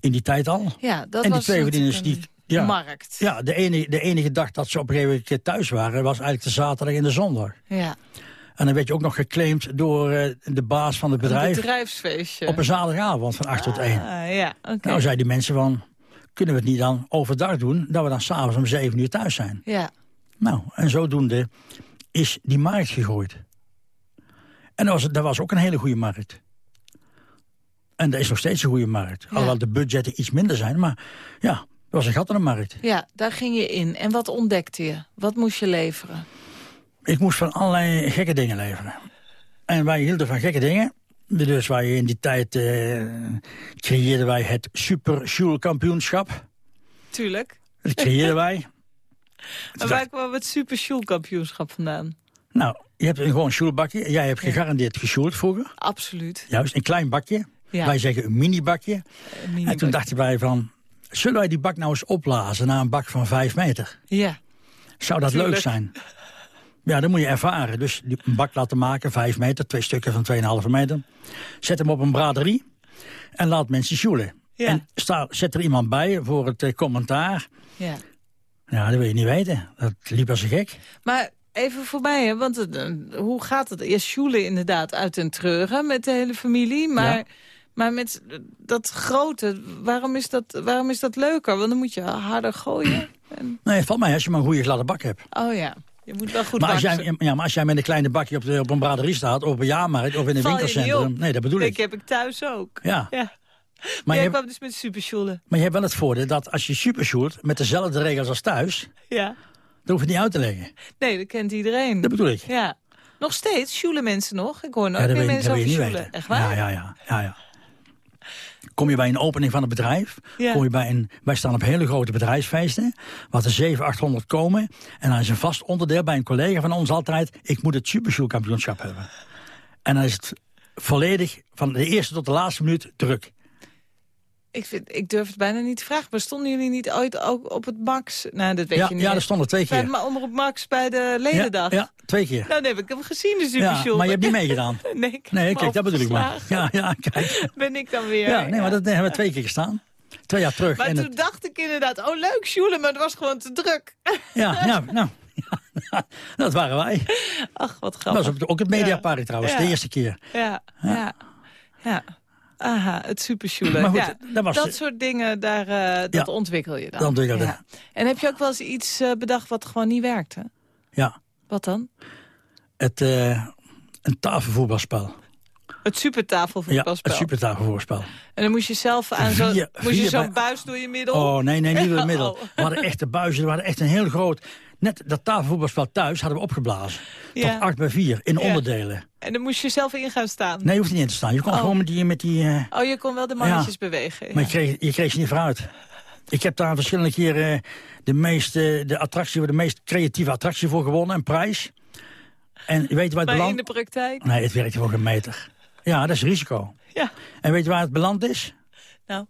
In die tijd al. Ja, dat en die was twee verdieners, die, Ja. Markt. Ja, de enige, de enige dag dat ze op een gegeven moment thuis waren... was eigenlijk de zaterdag en de zondag. Ja. En dan werd je ook nog geclaimd door uh, de baas van het bedrijf. Een bedrijfsfeestje. Op een zaterdagavond van 8 tot 1. Ah, ja, okay. Nou zeiden die mensen van, kunnen we het niet dan overdag doen... dat we dan s'avonds om 7 uur thuis zijn. Ja. Nou, en zodoende is die markt gegooid. En dat was, dat was ook een hele goede markt. En dat is nog steeds een goede markt. Ja. Alhoewel de budgetten iets minder zijn, maar ja, dat was een gat in de markt. Ja, daar ging je in. En wat ontdekte je? Wat moest je leveren? Ik moest van allerlei gekke dingen leveren. En wij hielden van gekke dingen. Dus wij in die tijd uh, creëerden wij het Super Kampioenschap. Tuurlijk. Dat creëerden wij. [laughs] En waar kwam het Super Kampioenschap vandaan? Nou, je hebt een gewoon sjoelbakje. Jij hebt gegarandeerd gesjoeld vroeger. Absoluut. Juist, een klein bakje. Ja. Wij zeggen een minibakje. Een mini en toen dachten wij van... zullen wij die bak nou eens opblazen naar een bak van vijf meter? Ja. Zou dat Tuurlijk. leuk zijn? Ja, dat moet je ervaren. Dus een bak laten maken, vijf meter, twee stukken van 2,5 meter. Zet hem op een braderie en laat mensen sjoelen. Ja. En sta, zet er iemand bij voor het eh, commentaar. Ja. Ja, dat wil je niet weten. Dat liep als een gek. Maar even voor mij, hè, want eh, hoe gaat het? Eerst sjoelen inderdaad uit een treuren met de hele familie. Maar, Ja. maar met dat grote, waarom is dat, waarom is dat leuker? Want dan moet je harder gooien. En, [clears throat] Nee, valt mij als je maar een goede gladde bak hebt. oh ja, je moet wel goed Maar als, jij, ja, maar als jij met een kleine bakje op, de, op een braderie staat... of op een jaarmarkt of in een winkelcentrum... Nee, dat bedoel Ik ik. heb ik thuis ook. Ja. Ja. Maar, Jij je, hebt- kwam dus met supersjoelen. maar je hebt wel het voordeel dat als je supershoot... met dezelfde regels als thuis... Ja. dan hoef je het niet uit te leggen. Nee, dat kent iedereen. Dat bedoel ik. Ja. Nog steeds sjoelen mensen nog. Ik hoor nooit Ja, meer mensen over sjoelen. Echt waar? Ja, ja, ja, ja, ja. Kom je bij een opening van een bedrijf, Ja. kom je bij een, wij staan op hele grote bedrijfsfeesten, wat er 700, 800 komen. En dan is een vast onderdeel bij een collega van ons altijd, ik moet het supershoelkampioenschap hebben. En dan is het volledig, van de eerste tot de laatste minuut, druk. Ik, vind, ik durf het bijna niet te vragen. Maar stonden jullie niet ooit ook op het Max? Nou, dat weet Ja, je niet. ja, er stonden twee keer. het Omroep Max bij de Ja, ledendag. ja, twee keer. Nou, nee, heb ik hem gezien, de Ja, Supershow. maar je hebt niet meegedaan. [laughs] Nee, ik Nee, kijk, dat bedoel ik maar. Ja, ja, kijk. [laughs] Ben ik dan weer. Ja, nee, maar dat hebben we twee keer gestaan. Twee jaar terug. Maar en toen het, dacht ik inderdaad, oh leuk, Sjoelen, maar het was gewoon te druk. [laughs] ja, ja, nou, ja, dat waren wij. Ach, wat Dat grappig. was op, ook het Mediapark trouwens, Ja. de eerste keer. Ja, ja, ja. Aha, het supersjoelen. Maar goed, ja. dat was- dat soort dingen, daar, eh, dat Ja. ontwikkel je dan. Dat ontwikkelde. Ja. En heb je ook wel eens iets eh, bedacht wat gewoon niet werkte? Ja, Wat dan? het, eh, een tafelvoetbalspel. Het Ja, supertafelvoetbalspel. het supertafelvoetbalspel. En dan moest je zelf aan zo'n Vier- moest je bij- buis door je middel. Oh, nee, nee, niet door het [laughs] middel. Oh. We hadden echte buizen, we hadden echt een heel groot... Net dat tafelvoetbalspel thuis hadden we opgeblazen. Ja. Tot 8 bij 4, in Ja. onderdelen. En dan moest je zelf in gaan staan. Nee, je hoeft niet in te staan. Je kon Oh. gewoon met die... Met die eh, Oh, je kon wel de mannetjes bewegen. Maar je kreeg, je kreeg ze niet vooruit. Ik heb daar verschillende keren eh, de, meest, eh, de, attractie, de meest creatieve attractie voor gewonnen, een prijs. En weet je waar het Maar in beland... de praktijk? Nee, het werkte voor geen meter. Ja, dat is risico. Ja. En weet je waar het beland is? Nou,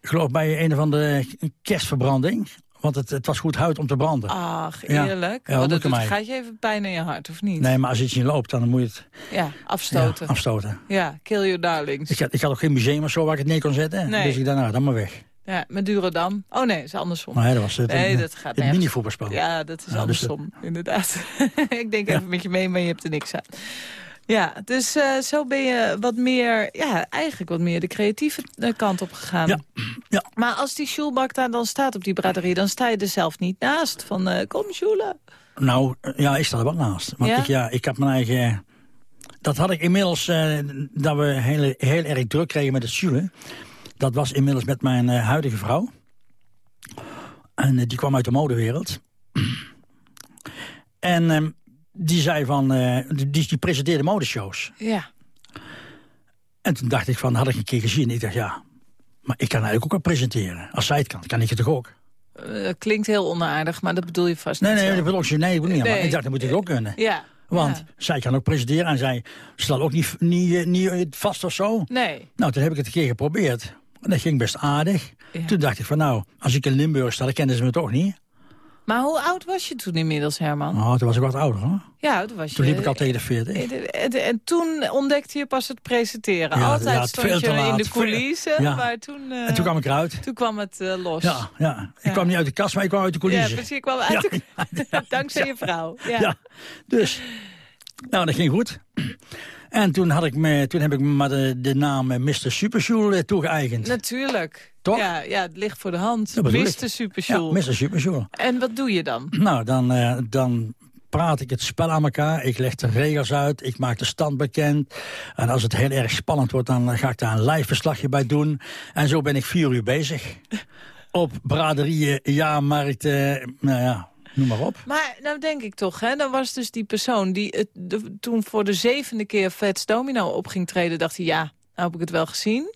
Ik geloof bij een of andere kerstverbranding. Want het, het was goed hout om te branden. ach, eerlijk. Ja, oh, dat doet, gaat je even pijn in je hart, of niet? Nee, maar als iets niet loopt, dan moet je het Ja, afstoten. Ja, afstoten. Ja, kill your darlings. Ik had, ik had ook geen museum of zo waar ik het neer kon zetten. Nee. Dus ik nou, dan maar weg. Ja, met Durodam. Oh nee, is andersom. Maar dat was het, Nee, een- dat gaat het mini-voetbalspel. Ja, dat is dus andersom, inderdaad. [laughs] ik denk even met je mee, maar je hebt er niks aan. Ja, dus eh, zo ben je wat meer, ja, eigenlijk wat meer de creatieve eh, kant op gegaan. Ja, ja. Maar als die Sjoelbak daar dan staat op die braderie, dan sta je er zelf niet naast. Van, eh, kom Sjoelen. Nou, ja, ik sta er wel naast. Want Ja? Ik, ja, ik heb mijn eigen... Dat had ik inmiddels, dat we heel, heel erg druk kregen met het zulen. Dat was inmiddels met mijn huidige vrouw. En die kwam uit de modewereld. en ehm, die zei van, eh, die, die presenteerde modeshows. Ja, En toen dacht ik van, had ik een keer gezien. Ik dacht, ja, maar ik kan eigenlijk ook wel presenteren. Als zij het kan, kan ik het toch ook? eh, klinkt heel onaardig, maar dat bedoel je vast Nee, niet nee, zo. dat bedoel ik nee, ik bedoel niet. Maar Nee. ik dacht, dat moet ik ook kunnen. Ja. Want ja. zij kan ook presenteren en zij staat ook niet, niet, eh, niet vast of zo. Nee. Nou, toen heb ik het een keer geprobeerd. En dat ging best aardig. Ja. Toen dacht ik van nou, als ik in Limburg sta, dan kennen ze me toch niet. Maar hoe oud was je toen inmiddels, Herman? Oh, toen was ik wat ouder, hoor. Ja, toen was je... Toen liep ik al tegen de 40. En, en, en toen ontdekte je pas het presenteren. Ja, Altijd ja, stond je in de coulissen, Ja. maar toen, eh, En toen kwam ik eruit. toen kwam het eh, los. Ja, ja. Ik Ja. kwam niet uit de kast, maar ik kwam uit de Ja, coulissen. precies. Ik kwam uit de... [laughs] Dankzij je vrouw. Ja. Ja, dus. Nou, dat ging goed. En toen, had ik me, toen heb ik me maar de, de naam eh, Mr. Supersjoel eh, toegeëigend. Natuurlijk. Toch? Ja, ja, het ligt voor de hand. Dat Mr. ik. Ja. Mr. Supersjoel. En wat doe je dan? Nou, dan, eh, dan praat ik het spel aan elkaar. Ik leg de regels uit. Ik maak de stand bekend. En als het heel erg spannend wordt, dan ga ik daar een live verslagje bij doen. En zo ben ik vier uur bezig. Op braderieën, jaarmarkten, nou ja, noem maar op. Maar nou denk ik toch, hè, dan was dus die persoon die het, de- toen voor de zevende keer Vets Domino op ging treden, dacht hij, ja, nou heb ik het wel gezien.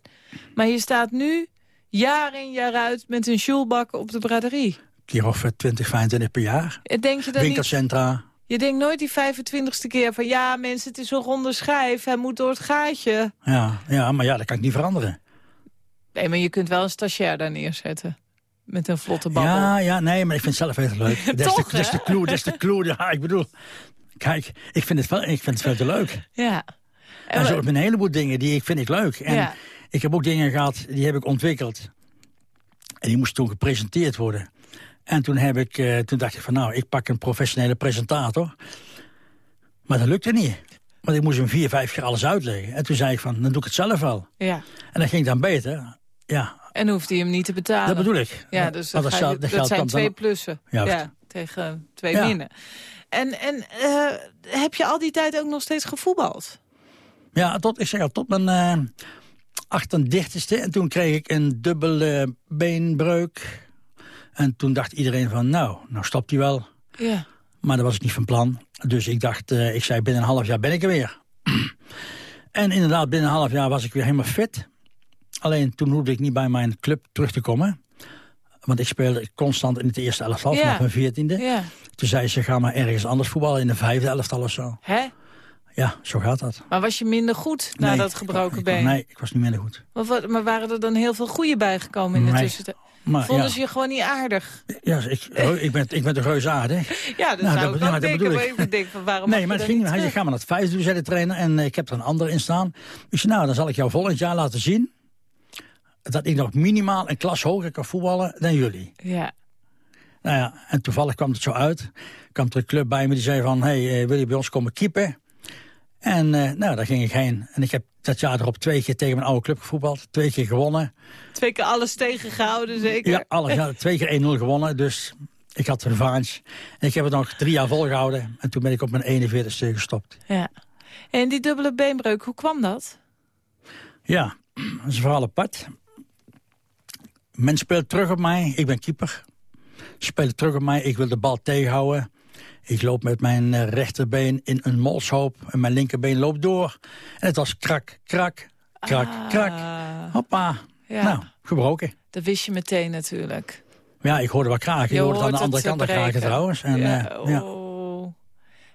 Maar je staat nu jaar in jaar uit met een sjoelbak op de braderie. Keer of eh, 20, 25 per jaar. Denk je dat niet? Winkelcentra. Je denkt nooit die 25ste keer van, ja mensen, het is een ronde schijf, hij moet door het gaatje. Ja, ja, maar ja, dat kan ik niet veranderen. Nee, maar je kunt wel een stagiair daar neerzetten. Met een vlotte babbel. Ja, ja, nee, maar ik vind het zelf heel leuk. Dat is de- Toch, dat is de hè? clue, dat is de clue. Ja, ik bedoel, kijk, ik vind het, wel, ik vind het veel te leuk. Ja. En zo een heleboel dingen die ik vind ik leuk. En Ja. ik heb ook dingen gehad, die heb ik ontwikkeld. En die moesten toen gepresenteerd worden. En toen, heb ik, eh, toen dacht ik van nou, ik pak een professionele presentator. Maar dat lukte niet. Want ik moest hem vier, vijf keer alles uitleggen. En toen zei ik van, dan doe ik het zelf wel. ja. En dat ging dan beter. Ja, En hoeft hij hem niet te betalen. dat bedoel ik. Ja, dus dat, ga zijn twee plussen. Juist. Ja, tegen twee Ja. minnen. En, en eh, heb je al die tijd ook nog steeds gevoetbald? Ja, tot, ik zeg al, tot mijn eh 38ste. En toen kreeg ik een dubbele beenbreuk. En toen dacht iedereen van, nou, nou stopt hij wel. Ja. Maar dat was ik niet van plan. Dus ik dacht, eh, ik zei, binnen een half jaar ben ik er weer. [clears throat] en inderdaad, binnen een half jaar was ik weer helemaal fit. Alleen toen hoefde ik niet bij mijn club terug te komen. Want ik speelde constant in het eerste elftal Ja. vanaf mijn veertiende. ja. Toen zei ze, ga maar ergens anders voetballen in de vijfde elftal of zo. Hè? Ja, zo gaat dat. Maar was je minder goed na Nee, dat gebroken ik- been? Nee, ik was niet minder goed. Wat- maar waren er dan heel veel goede bijgekomen in de Nee. tussentijd? Maar Vonden ja, ze je gewoon niet aardig? ja ik, ik, ben, ik ben toch reusaaardig. [laughs] Ja, dat Nou, zou dat- ik dat denken. bedoel Maar ik. denk van waarom Nee, maar het ging Hij zei, ga maar naar het vijfde zei de trainer. En eh, ik heb er een ander in staan. Ik zei, nou, dan zal ik jou volgend jaar laten zien... dat ik nog minimaal een klas hoger kan voetballen dan jullie. Ja. Nou ja, en toevallig kwam het zo uit. kwam er een club bij me die zei van... hey, eh, wil je bij ons komen keeper? En eh, nou, daar ging ik heen. En ik heb dat jaar erop twee keer tegen mijn oude club gevoetbald. Twee keer gewonnen. Twee keer alles tegengehouden, zeker? Ja, alles, ja, twee keer 1-0 gewonnen. Dus ik had revanche. En ik heb het nog drie jaar volgehouden. En toen ben ik op mijn 41ste gestopt. Ja. En die dubbele beenbreuk, hoe kwam dat? Ja, [clears throat] dat is een verhaal apart. Men speelt terug op mij, ik ben keeper. Spelen terug op mij, ik wil de bal tegenhouden. Ik loop met mijn eh, rechterbeen in een molshoop en mijn linkerbeen loopt door. En het was krak, krak, krak, krak. Ah, Hoppa. Ja. Nou, gebroken. Dat wist je meteen natuurlijk. Ja, ik hoorde wat kraken. Je, Je hoorde het aan de andere kant kraken trouwens. En, ja, eh, ja. oh.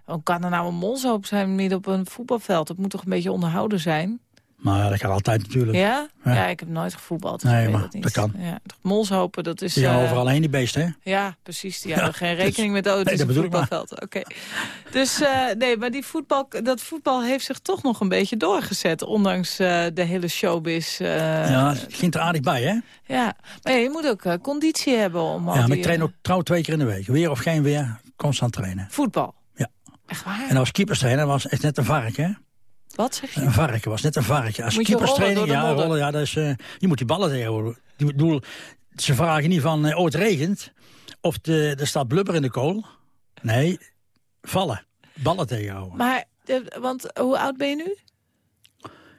Hoe kan er nou een molshoop zijn midden op een voetbalveld? Het moet toch een beetje onderhouden zijn? Maar dat kan altijd natuurlijk. Ja? Ja, Ja. ik heb nooit gevoetbald. Dus Nee, maar het niet. dat kan. Ja, molshopen, dat is... Die gaan eh, overal heen, die beesten. hè? Ja, precies. Die Ja, hadden geen dus- rekening met auto's nee, dat ik maar. voetbalvelden. Oké. Dus eh, nee, maar die voetbal, dat voetbal heeft zich toch nog een beetje doorgezet. Ondanks eh, de hele showbiz. ja, het ging er aardig bij, hè? ja. Maar ja, je moet ook conditie hebben om Ja, maar die, ik train ook trouw twee keer in de week. Weer of geen weer, constant trainen. Voetbal? Ja. Echt waar? En als keeperstrainer was echt net een varken, hè? Wat zeg je? Een varken was net een varken. Als de ja, rollen, ja, dat is, eh, je moet die ballen tegenhouden. Ik bedoel, ze vragen niet van, eh, oh, het regent. Of de, er staat blubber in de kool. Nee, vallen. Ballen tegenhouden. Maar, eh, want hoe oud ben je nu?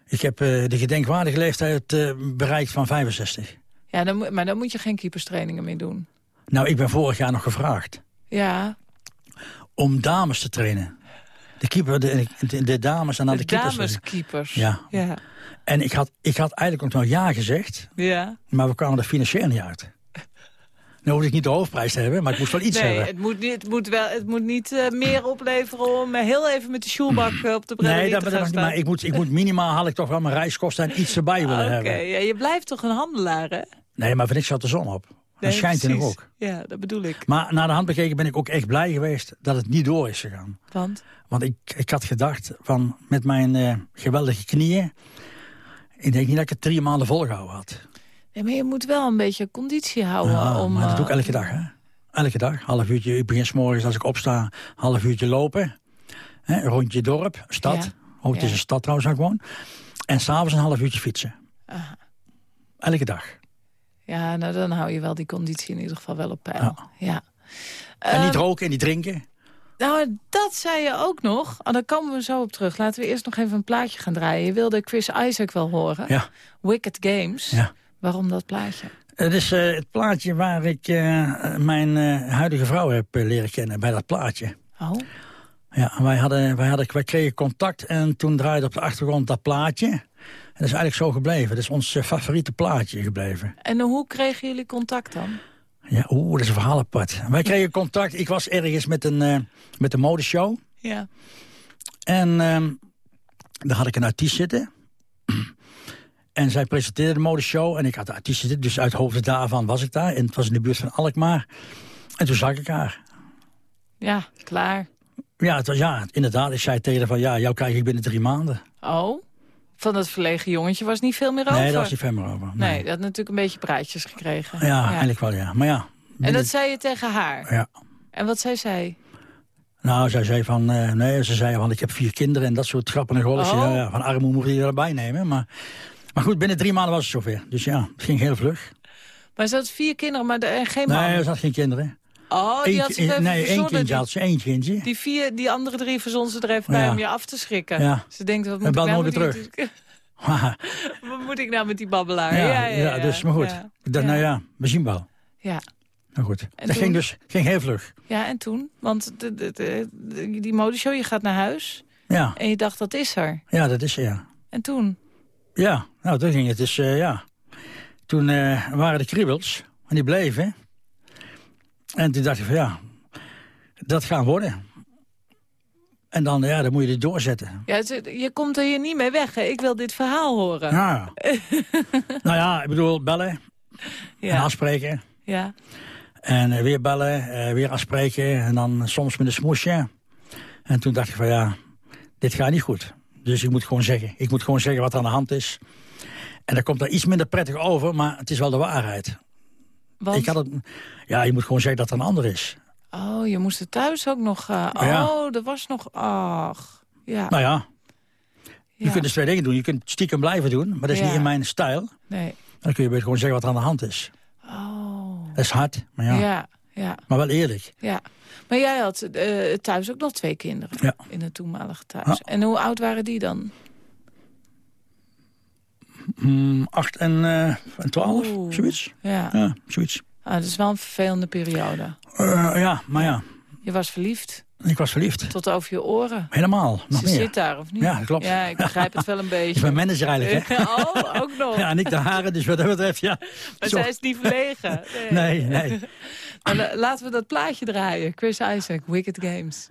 Ik heb eh, de gedenkwaardige leeftijd eh, bereikt van 65. Ja, dan, maar dan moet je geen keeperstrainingen meer doen. Nou, ik ben vorig jaar nog gevraagd Ja, om dames te trainen. De keeper, de, de, de dames en dan de, de keepers. dameskeepers. Ja. Ja. En ik had, ik had eigenlijk ook nog ja gezegd, ja. maar we kwamen er financieel niet uit. Nu hoefde ik niet de hoofdprijs te hebben, maar ik moest wel iets nee, hebben. het moet niet, het moet wel, het moet niet eh, meer opleveren om eh, heel even met de sjoelbak eh, op de braderie Nee, dat, te gaan staan. maar ik moet, ik moet minimaal haal ik toch wel mijn reiskosten en iets erbij willen hebben. ja, je blijft toch een handelaar, hè? Nee, maar voor niks zat de zon op. Dat schijnt er ook. Ja, dat bedoel ik. Maar na de hand bekeken ben ik ook echt blij geweest dat het niet door is gegaan. Want? Want ik, ik had gedacht, van met mijn eh, geweldige knieën... ik denk niet dat ik het drie maanden volgehouden had. Nee, maar je moet wel een beetje conditie houden. Ja, om, maar dat doe ik eh, elke dag, hè. Elke dag. Half uurtje, ik begin s morgens als ik opsta, half uurtje lopen. Hè, rondje dorp, stad. Ja. Oh, het is een stad trouwens ook gewoon. En s'avonds een half uurtje fietsen. Aha. Elke dag. Ja, nou dan hou je wel die conditie in ieder geval wel op peil. Ja. Ja. En niet Ehm, roken en niet drinken. Nou, dat zei je ook nog. Oh, daar komen we zo op terug. Laten we eerst nog even een plaatje gaan draaien. Je wilde Chris Isaac wel horen. Ja. Wicked Games. Ja. Waarom dat plaatje? Het is eh, het plaatje waar ik eh, mijn eh, huidige vrouw heb leren kennen. Bij dat plaatje. Oh, Ja, wij, hadden, wij, hadden, wij kregen contact en toen draaide op de achtergrond dat plaatje. En dat is eigenlijk zo gebleven. Dat is ons eh, favoriete plaatje gebleven. en hoe kregen jullie contact dan? Ja, oeh, dat is een verhaal apart. Wij kregen contact. Ik was ergens met een, eh, met een modeshow. Ja. En ehm, daar had ik een artiest zitten. [clears throat] En zij presenteerde de modeshow. En ik had de artiest zitten. Dus uit hoofd daarvan was ik daar. En het was in de buurt van Alkmaar. En toen zag ik haar. Ja, klaar. Ja, het was, ja inderdaad. Ik zei tegen van... Ja, jou krijg ik binnen drie maanden. Oh, van dat verlegen jongetje was niet veel meer over. Nee, daar was niet ver meer over. Nee, dat had natuurlijk een beetje praatjes gekregen. Ja, eigenlijk wel, ja. Maar ja. En dat zei je tegen haar? Ja. En wat zei zij? Nou, zij zei van... eh, nee, ze zei van ik heb vier kinderen en dat soort grappen en gollen. Oh. Ja, van armoe moet je erbij nemen. Maar, maar goed, binnen drie maanden was het zover. Dus ja, het ging heel vlug. Maar ze had vier kinderen, maar de- en geen man? Nee, ze had geen kinderen. Oh, die had even nee, één Die- had ze, één kindje. Die, vier, die andere drie verzon ze er even bij om je af te schrikken. Ja. Ze denkt, wat moet, ik nou nooit weer Haha, [laughs] wat moet ik nou met die babbelaar? ja, ja, dus maar goed. Dacht, nou ja, we zien wel. ja. Nou goed, En dat toen? ging dus ging heel vlug. Ja, en toen? Want de, de, de- die modeshow, je gaat naar huis Ja, en je dacht, dat is er. ja dat is ja. En toen? Ja, nou toen ging het dus, eh, ja. Toen eh, waren de kriebels en die bleven. En toen dacht ik van ja, dat gaan worden. En dan, ja, dan moet je dit doorzetten. Ja, je komt er hier niet mee weg, hè? Ik wil dit verhaal horen. Ja. [laughs] nou ja, ik bedoel, bellen en ja. afspreken. ja. En eh, weer bellen, eh, weer afspreken. En dan soms met een smoesje. En toen dacht ik van ja, dit gaat niet goed. Dus ik moet gewoon zeggen. Ik moet gewoon zeggen wat er aan de hand is. En dat komt er iets minder prettig over, maar het is wel de waarheid. Want? Ik had het, ja, je moet gewoon zeggen dat er een ander is. Oh, je moest er thuis ook nog... Ja. Oh, er was nog... Ach, ja. Nou ja, je ja. kunt dus twee dingen doen. Je kunt stiekem blijven doen, maar dat is Ja. niet in mijn stijl. Nee. Dan kun je beter gewoon zeggen wat er aan de hand is. Oh. Dat is hard, maar ja, Ja, ja, maar wel eerlijk. ja. Maar jij had eh, thuis ook nog twee kinderen. Ja. In het toenmalige thuis. En hoe oud waren die dan? Mm, acht en, eh, en twaalf, Oeh. zoiets. Ja. Ja, zoiets. Ah, dat is wel een vervelende periode. Eh, ja, maar ja, Je was verliefd. ik was verliefd. Tot over je oren. Helemaal, nog Ze meer. zit daar, of niet? Ja, dat klopt. Ja, ik begrijp het wel een [laughs] Ik beetje. ben manager eigenlijk, hè? [laughs] oh, ook nog. Ja, en ik de haren, dus wat dat betreft, ja. [laughs] maar Zo. zij is niet verlegen. Nee, nee. Maar la- laten we dat plaatje draaien. Chris Isaac, Wicked Games.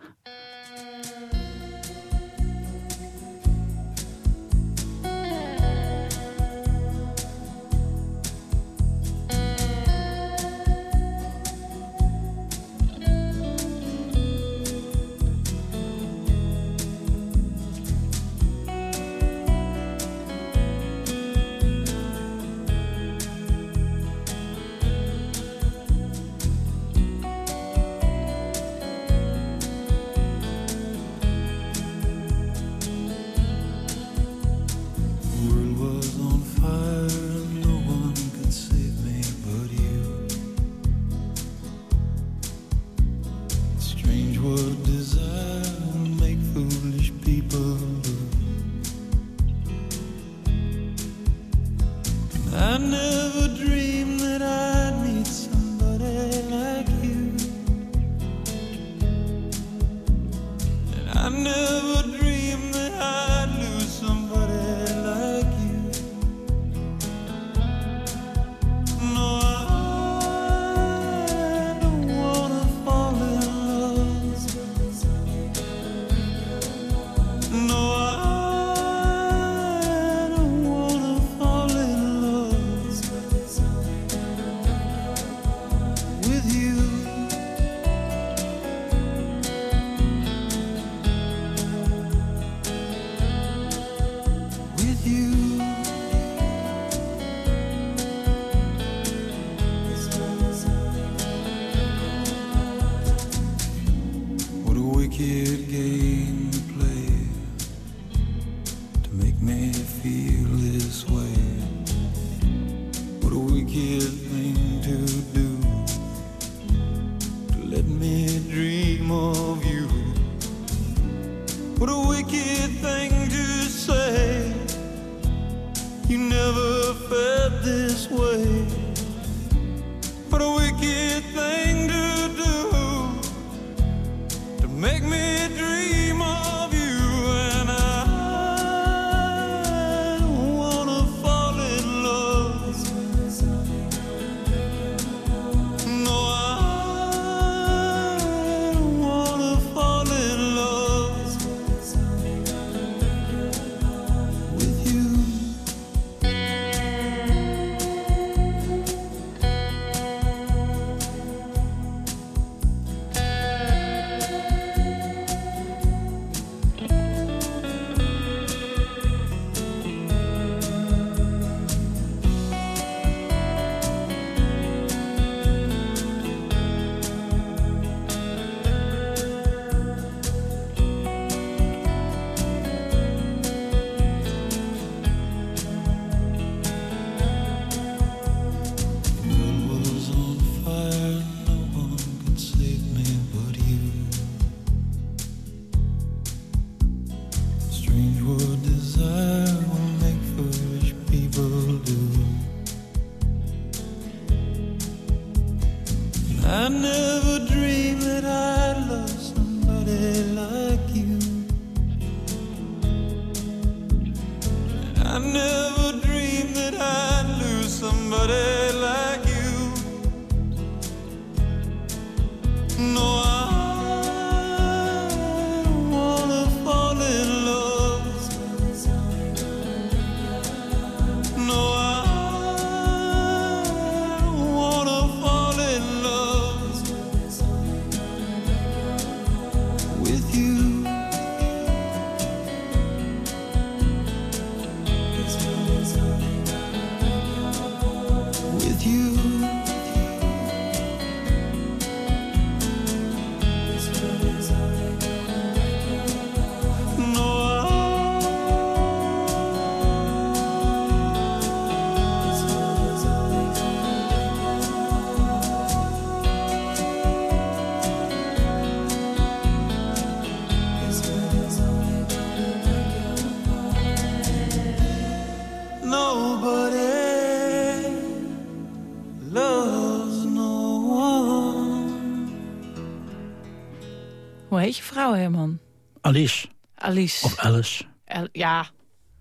Heet je vrouw, Herman? Alice. Alice. Of Alice. El- ja.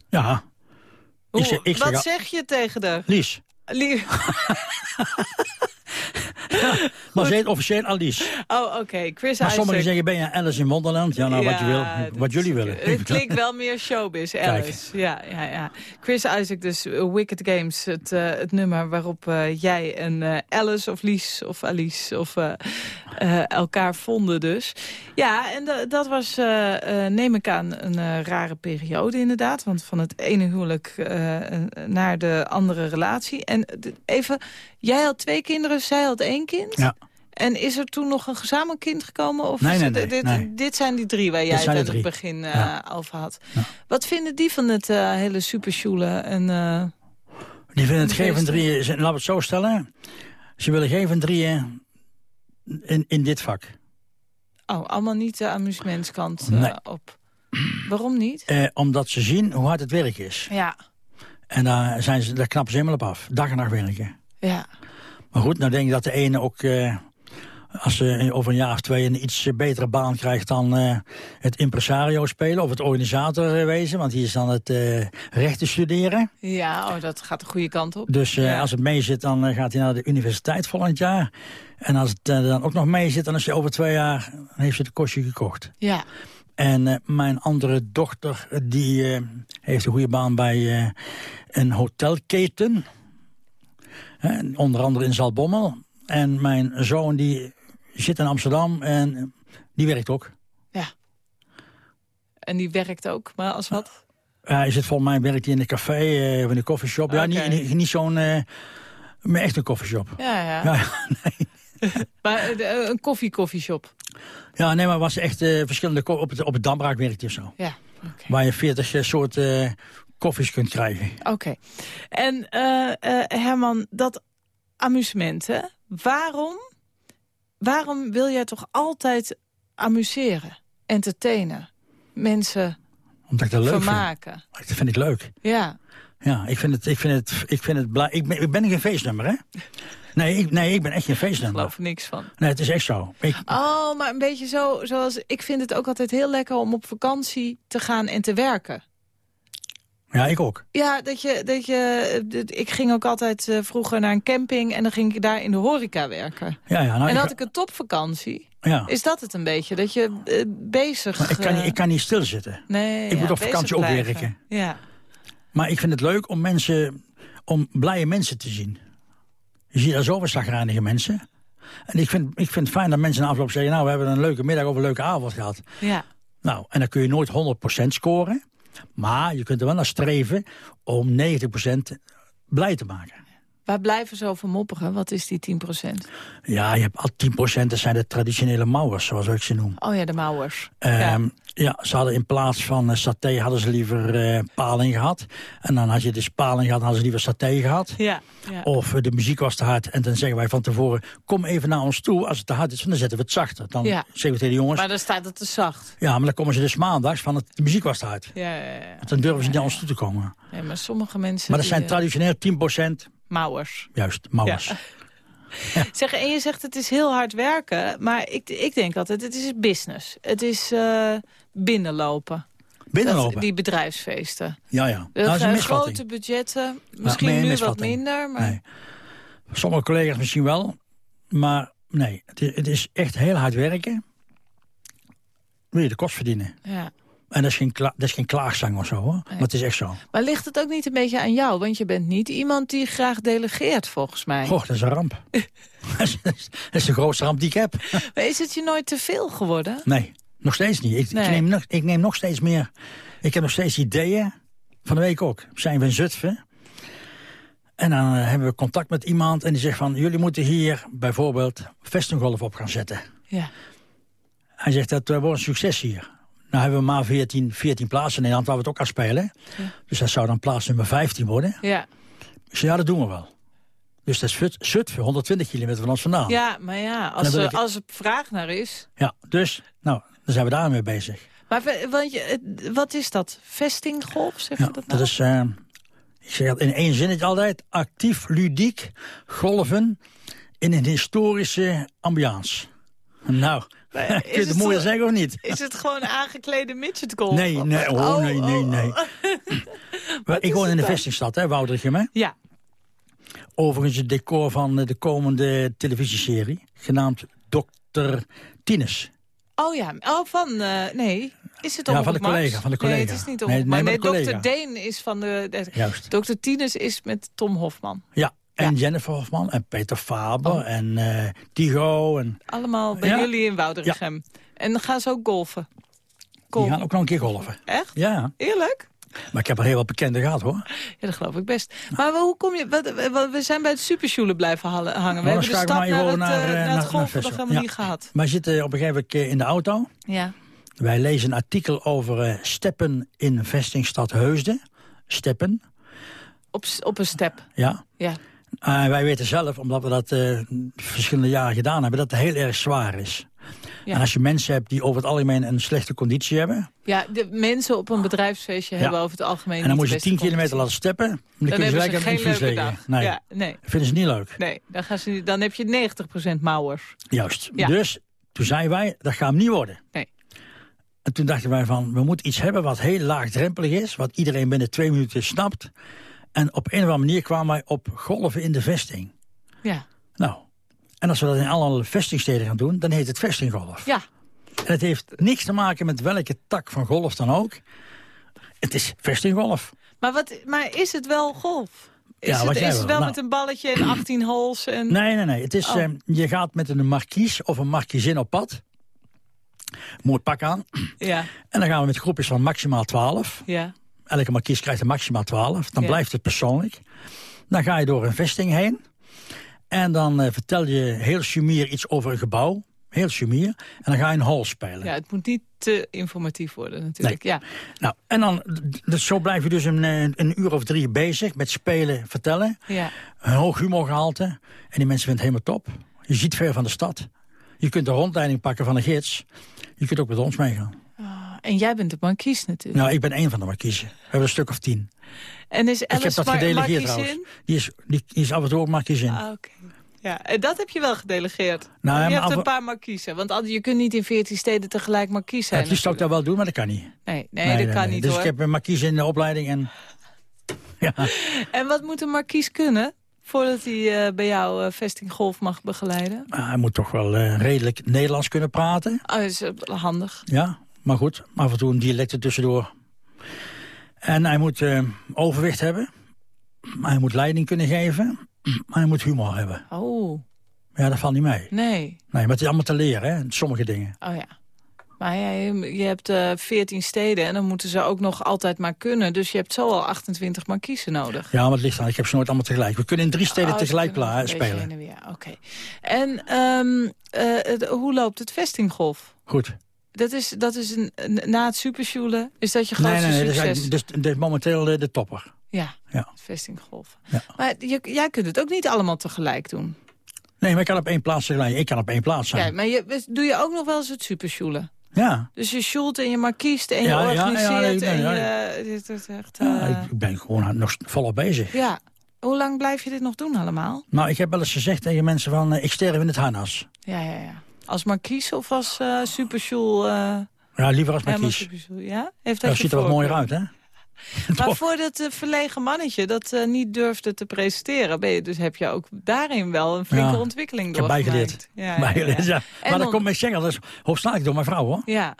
Ja, Hoe, Ik zeg- ik zeg- wat zeg je tegen haar? Lies. Lie- [laughs] [laughs] [laughs] Maar ze heet officieel Alice. Oh, oké. Chris Maar Isaac. sommigen zeggen, ben je Alice in Wonderland? Ja, nou, wat je wil. Wat jullie willen. Het klinkt wel meer showbiz, Alice. Ja, ja, ja. Chris Isaac, dus uh, Wicked Games. Het, eh, het nummer waarop eh, jij en eh, Alice of Lies of Alice of, eh, eh, elkaar vonden dus. Ja, en da- dat was, eh, eh, neem ik aan, een eh, rare periode inderdaad. Want van het ene huwelijk eh, naar de andere relatie. En even, jij had twee kinderen, zij had één kind. Ja. En is er toen nog een gezamenlijk kind gekomen? Of Nee, nee, nee, dit, dit zijn die drie waar jij het aan het begin Ja. over had. Ja. Wat vinden die van het eh, hele supersjoelen? En, eh, Die vinden het geen van drieën... Laten we het zo stellen. Ze willen geen van drieën in, in dit vak. oh, allemaal niet de amusementskant op. Waarom niet? Omdat ze zien hoe hard het werk is. Ja, En daar, zijn ze, daar knappen ze helemaal op af. Dag en nacht werken. Ja. Maar goed, nou denk ik dat de ene ook... eh, als ze over een jaar of twee een iets betere baan krijgt dan eh, het impresario spelen... of het organisator eh, wezen, want die is dan het rechten studeren. Ja, oh, dat gaat de goede kant op. Dus Ja. als het mee zit, dan gaat hij naar de universiteit volgend jaar. En als het dan ook nog mee zit, dan is hij over twee jaar... dan heeft ze het kostje gekocht. Ja, En mijn andere dochter, die heeft een goede baan bij een hotelketen. Onder andere in Zaltbommel. En mijn zoon, die zit in Amsterdam en die werkt ook. ja. En die werkt ook, maar als wat? Hij zit volgens mij werkt hij in een café eh, of in een koffieshop. Ja, Oké. niet, niet, niet zo'n... eh, maar echt een koffieshop. Ja, ja. Ja, [laughs] [laughs] Maar eh, een koffie-koffieshop. Ja, nee, maar was echt verschillende... Op het, op het Dambraak werkte of zo. Ja, oké. Waar je 40 soorten koffies kunt krijgen. Oké. En eh, eh, Herman, dat amusement, hè? Waarom, waarom wil jij toch altijd amuseren, entertainen, mensen Omdat ik dat leuk vind. vermaken? Dat vind ik leuk. Ja, Ja, ik vind het, ik vind het, ik vind het blij. Ik ben, ik ben geen feestnummer, hè? Nee ik, nee, ik ben echt geen ik feestnummer. geloof er niks van. Nee, het is echt zo. Ik, Oh, maar een beetje zo, zoals... Ik vind het ook altijd heel lekker om op vakantie te gaan en te werken. Ja, ik ook. Ja, dat je, dat je, dat- ik ging ook altijd eh, vroeger naar een camping... en dan ging ik daar in de horeca werken. Ja, ja, nou, en had ik een topvakantie. ja. Is dat het een beetje? Dat je eh, bezig... Maar ik, kan, niet- eh, ik kan niet stilzitten. nee, ik moet op vakantie ook werken. Ja, Maar ik vind het leuk om mensen, om blije mensen te zien. Je ziet daar zoveel zagrijnige mensen. En ik vind, ik vind het fijn dat mensen na afloop zeggen... nou, we hebben een leuke middag of een leuke avond gehad. ja. Nou, en dan kun je nooit 100% scoren. Maar je kunt er wel naar streven om 90% blij te maken. Waar blijven ze over mopperen? Wat is die 10% Ja, je hebt al 10%, dat zijn de traditionele mouwers, zoals ik ze noem. Oh ja, de mouwers. ja. Ehm, ja, ze hadden in plaats van eh, saté hadden ze liever eh, paling gehad. En dan had je dus paling gehad, hadden ze liever saté gehad. Ja, ja. Of eh, de muziek was te hard. En dan zeggen wij van tevoren, kom even naar ons toe. Als het te hard is, dan zetten we het zachter. Dan Ja. zeggen we tegen de jongens, Maar dan staat het te zacht. ja, maar dan komen ze dus maandags van, het, de muziek was te hard. Ja, ja, ja. Dan durven ze niet naar ons toe te komen. Nee, maar sommige mensen... Maar dat die, zijn traditioneel 10%, mouwers. juist, mouwers. Ja. [laughs] Zeg, en je zegt het is heel hard werken, maar ik, ik denk altijd, het is business. Het is eh, binnenlopen. Binnenlopen, Dat- die bedrijfsfeesten. ja, ja. Dat dat is een eh, grote budgetten, misschien nu wat minder, maar Nee. Sommige collega's misschien wel, maar nee, het is, het is echt heel hard werken. Wil je de kost verdienen. ja. En dat is geen, dat is geen klaagzang of zo, hoor. Maar het is echt zo. Maar ligt het ook niet een beetje aan jou? Want je bent niet iemand die graag delegeert, volgens mij. Goh, dat is een ramp. [laughs] dat, is, de grootste ramp die ik heb. Maar is het je nooit te veel geworden? Nee, nog steeds niet. Ik, Nee. ik, neem, nog, ik neem nog steeds meer... Ik heb nog steeds ideeën. Van de week ook. Zijn we in Zutphen. En dan eh, hebben we contact met iemand en die zegt van... jullie moeten hier bijvoorbeeld vestinggolf op gaan zetten. Ja. Hij zegt dat eh, wordt een succes hier. Nou hebben we maar 14, 14 plaatsen in Nederland waar we het ook gaan spelen. Dus dat zou dan plaats nummer 15 worden. Ja. Zei, ja, dat doen we wel. Dus dat is Zut- Zutphen, 120 kilometer van ons vandaan. ja, maar ja, als, er, ik- als er vraag naar is... Ja, dus, nou, dan zijn we daarmee bezig. Maar want je, wat is dat? Vestinggolf, zeg Ja, je dat nou? dat is, eh, ik zeg het in één zinnetje altijd, actief, ludiek, golven in een historische ambiance. Nou, Maar [laughs] kun je het mooier zeggen of niet? Is het gewoon aangeklede midgetgolf? Nee, nee, oh, nee, nee, [laughs] nee. Maar ik woon in de vestingstad, hè, Woudrichem, hè? Ja, Overigens het decor van de komende televisieserie, genaamd Dr. Tines. oh ja, oh van, eh, nee, is het Ja, van de Max? collega, van de Nee, collega. het is niet Nee, Omroep nee, Max. maar Nee, collega. Deen is van de... Juist. Dr. Tinus is met Tom Hofman. Ja, en. Jennifer Hofman en Peter Faber Oh. en eh Tigo. En, Allemaal bij jullie in Woudrichem. En dan gaan ze ook golfen. die Golf. gaan ook nog een keer golven. Echt? Ja, Eerlijk? maar ik heb er heel wat bekenden gehad, hoor. Ja, dat geloof ik best. Maar hoe kom je... We zijn bij het supersjoelen blijven hangen. We dan hebben de stap maar naar het, eh, eh, naar naar- het golfen naar nog helemaal Ja. niet gehad. Wij zitten op een gegeven moment in de auto. Ja. Wij lezen een artikel over steppen in vestingstad Heusden. Steppen, Op, op een step. ja. Ja. Eh, wij weten zelf, omdat we dat eh, verschillende jaren gedaan hebben... dat het heel erg zwaar is. Ja. En als je mensen hebt die over het algemeen een slechte conditie hebben... Ja, de mensen op een bedrijfsfeestje hebben over het algemeen en dan moet je 10 beste kilometer laten steppen... dan, Dan kun je ze aan geen leuke dag. Nee, Ja, nee, vinden ze niet leuk. nee dan, gaan ze, dan heb je 90% mouwers. Juist. Ja. Dus toen zeiden wij, dat gaat hem niet worden. Nee. En toen dachten wij van, we moeten iets hebben wat heel laagdrempelig is... wat iedereen binnen twee minuten snapt. En op een of andere manier kwamen wij op golven in de vesting. Ja. Nou, en als we dat in alle vestingsteden gaan doen, dan heet het vestinggolf. Ja. En het heeft niks te maken met welke tak van golf dan ook. Het is vestinggolf. Maar, wat, maar is het wel golf? Is Ja, het, is het wel Nou. met een balletje en 18 holes? En... Nee, nee, nee. Het is, Oh. eh, je gaat met een markies of een markiesin op pad. Mooi pak aan. Ja, En dan gaan we met groepjes van maximaal 12. ja, Elke markies krijgt er maximaal 12. Dan Ja. blijft het persoonlijk. Dan ga je door een vesting heen. En dan eh, vertel je heel sumier iets over een gebouw. heel sumier. En dan ga je een hol spelen. Ja, het moet niet te informatief worden natuurlijk. Ja. Nou, en dan, dus zo blijf je dus een, eh, een uur of drie bezig met spelen, vertellen. Ja. Een hoog humorgehalte. En die mensen vinden het helemaal top. Je ziet veel van de stad. Je kunt de rondleiding pakken van de gids. Je kunt ook met ons meegaan. En jij bent de markies natuurlijk. Nou, ik ben één van de markiezen. We hebben een stuk of tien. En is Alice ik heb dat gedelegeerd trouwens. Die is, die, is af en toe ook markiezin. Ah, oké. Ja, en dat heb je wel gedelegeerd. Nou, je hebt af- een paar markiezen. Want je kunt niet in 14 steden tegelijk markies zijn. het liefst zou ik dat wel doen, maar dat kan niet. Nee, nee, dat kan niet Dus hoor. ik heb een markies in de opleiding en... [laughs] Ja, En wat moet een markies kunnen voordat hij eh, bij jou eh, vesting golf mag begeleiden? Ah, hij moet toch wel eh, redelijk Nederlands kunnen praten. Oh, dat is eh, handig. Ja, maar goed, af en toe een dialect er tussendoor. En hij moet eh, overwicht hebben. Hij moet leiding kunnen geven. Maar hij moet humor hebben. Oh, Ja, dat valt niet mee. nee. Nee, maar het is allemaal te leren, hè, sommige dingen. Oh ja. Maar ja, je, hebt eh 14 steden en dan moeten ze ook nog altijd maar kunnen. Dus je hebt zo al 28 markiezen nodig. Ja, maar het ligt aan. Ik heb ze nooit allemaal tegelijk. We kunnen in drie steden Oh, tegelijk spelen. Oké. En ehm, eh, hoe loopt het vestinggolf? Goed. Dat is, dat is een, na het supersjoelen, is dat je Nee, grootste nee, nee. Is, succes? dus, momenteel de, de topper. Ja, Ja. vestinggolf. Ja. Maar je, jij kunt het ook niet allemaal tegelijk doen. Nee, maar ik kan op één plaats tegelijk. Ik kan op één plaats Ja, zijn. maar je, doe je ook nog wel eens het supersjoelen? Ja. Dus je sjoelt en je markiest en je Ja, ja, ja, organiseert nee, nee, en je... ja. eh, dit is echt, ja eh, ik ben gewoon nog volop bezig. ja. Hoe lang blijf je dit nog doen allemaal? Nou, ik heb wel eens gezegd tegen mensen van... eh, ik sterf in het harnas. Ja, ja, ja. Als markies of als supersjoel? eh Ja, liever als markies. ja? Heeft Dat ziet er wat mooier uit, hè? [laughs] Maar voor dat eh, verlegen mannetje dat niet durfde te presenteren... Ben je, dus heb je ook daarin wel een flinke Ja, ontwikkeling Ik heb doorgemaakt. bijgeleerd. Ja, Bijgeleerd, Maar dat dan- komt met zeggen, dat is hoofdzakelijk door mijn vrouw, hoor. Ja.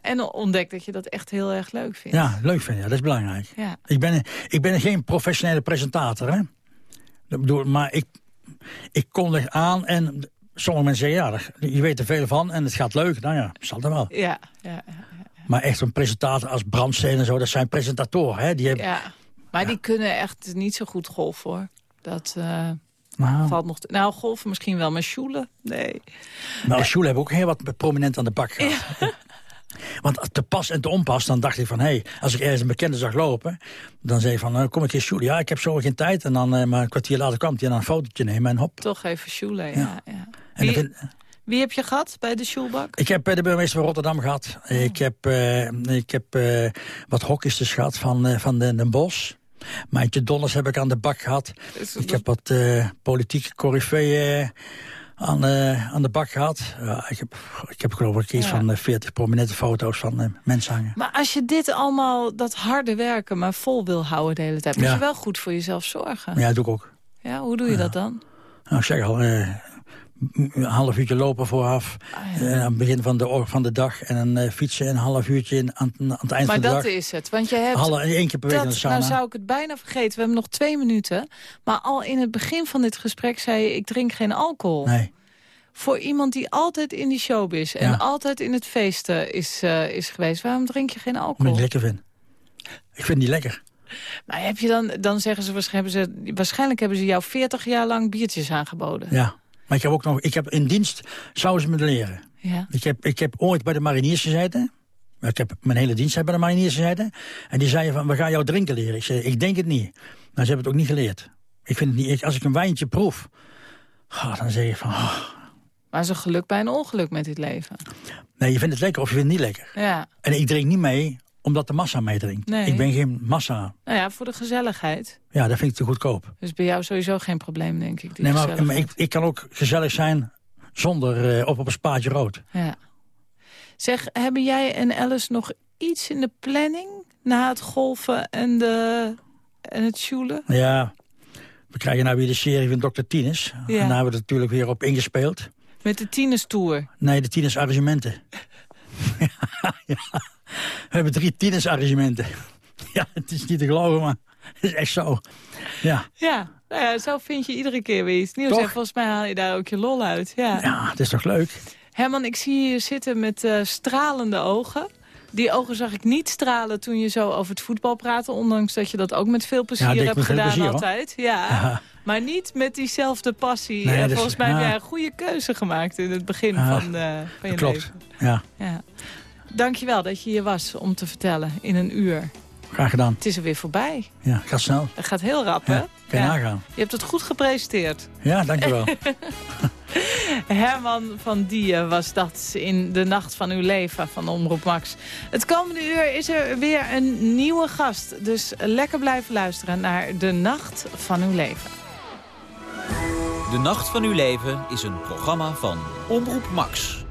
En ontdek dat je dat echt heel erg leuk vindt. Ja, leuk vind je, dat is belangrijk. Ja. Ik ben, ik ben geen professionele presentator, hè. Dat bedoel, maar ik, ik kondig aan en sommige mensen zeggen... ja, je weet er veel van en het gaat leuk. Nou ja, zal dat wel. Ja, ja, ja. Maar echt een presentator als Brandsteen en zo, dat zijn presentatoren, hè. Die hebben, ja. Maar die kunnen echt niet zo goed golfen, hoor. Dat eh, nou, valt nog... te- Nou, golfen misschien wel, maar sjoelen? Nee. nou, Sjoele hebben ook heel wat prominent aan de bak gehad. [laughs] Want te pas en te onpas, dan dacht ik van... hé, hey, als ik ergens een bekende zag lopen... dan zei ik van, nou, kom ik eens Sjoele. Ja, ik heb zo geen tijd. En dan, eh, maar een kwartier later kwam hij en dan een fotootje nemen en hop. Toch even sjoelen, ja. ja. En Wie, heb je gehad bij de sjoelbak? Ik heb eh, de burgemeester van Rotterdam gehad. Ik heb, eh, ik heb eh, wat hockeysters gehad van, van Den, Den Bosch. Donners heb ik aan de bak gehad. Ik heb wat eh, politieke corifeeën aan, aan de bak gehad. Ja, ik, heb, ik heb geloof ik iets Ja. van eh, 40 prominente foto's van mensen hangen. Maar als je dit allemaal, dat harde werken, maar vol wil houden de hele tijd... moet je wel goed voor jezelf zorgen. Ja, dat doe ik ook. Ja, hoe doe je dat dan? Nou, ik zeg al, een half uurtje lopen vooraf. Ah, ja. eh, aan het begin van de, van de dag. En een eh, fietsen een half uurtje in, aan, aan het eind Maar van de dat dag. is het, want je hebt... Halve, één keer per week in de Dat, sauna. nou zou ik het bijna vergeten. We hebben nog twee minuten. Maar al in het begin van dit gesprek zei je... ik drink geen alcohol. Nee. Voor iemand die altijd in die showbiz... en Ja. altijd in het feesten is, eh, is geweest... waarom drink je geen Omdat ik alcohol? het lekker vind. Ik vind die lekker. Maar heb je dan, dan zeggen ze, waarsch- hebben ze... Waarschijnlijk hebben ze jou 40 jaar lang biertjes aangeboden. Ja. Maar ik heb ook nog, ik heb in dienst zouden ze me leren. Ja. Ik heb, ik heb ooit bij de mariniers gezeten. Ik heb mijn hele dienst bij de mariniers gezeten. En die zeiden van, we gaan jou drinken leren. Ik zei, ik denk het niet. Maar ze hebben het ook niet geleerd. Ik vind het niet, als ik een wijntje proef, ah, dan zeg je van, ah, Maar is een geluk bij een ongeluk met dit leven. nee, je vindt het lekker of je vindt het niet lekker. Ja. En ik drink niet mee omdat de massa meedrinkt. Nee. Ik ben geen massa. Nou ja, voor de gezelligheid. Ja, dat vind ik te goedkoop. Dus bij jou sowieso geen probleem, denk ik. Nee, maar, ik, ik kan ook gezellig zijn zonder eh, op, op een spaatje rood. Ja. Zeg, hebben jij en Alice nog iets in de planning... na het golfen en, de, en het sjoelen? Ja, we krijgen nou weer de serie van Dr. Tines. En daar hebben we er natuurlijk weer op ingespeeld. Met de tienerstoer. Nee, de Tines argumenten. ja, [laughs] ja. We hebben drie Tines argumenten. [laughs] ja, het is niet te geloven, maar het is echt zo. Ja, Ja, nou ja, zo vind je iedere keer weer iets nieuws. Toch? En volgens mij haal je daar ook je lol uit. Ja. ja het is toch leuk? Herman, ik zie je zitten met eh, stralende ogen. Die ogen zag ik niet stralen toen je zo over het voetbal praatte. Ondanks dat je dat ook met veel plezier Ja, hebt gedaan plezier, altijd. Ja. Ja. Maar niet met diezelfde passie. Nee, is- Volgens mij heb jij een goede keuze gemaakt in het begin van, eh, van je Klopt, leven. ja. Dankjewel dat je hier was om te vertellen in een uur. Graag gedaan. Het is er weer voorbij. Ja, gaat snel. Het gaat heel rap, hè? Kan je nagaan. Je hebt het goed gepresenteerd. Ja, dankjewel. [laughs] [laughs] Herman van Dieën was dat in de nacht van uw leven van Omroep Max. Het komende uur is er weer een nieuwe gast. Dus lekker blijven luisteren naar de nacht van uw leven. De Nacht van Uw Leven is een programma van Omroep Max.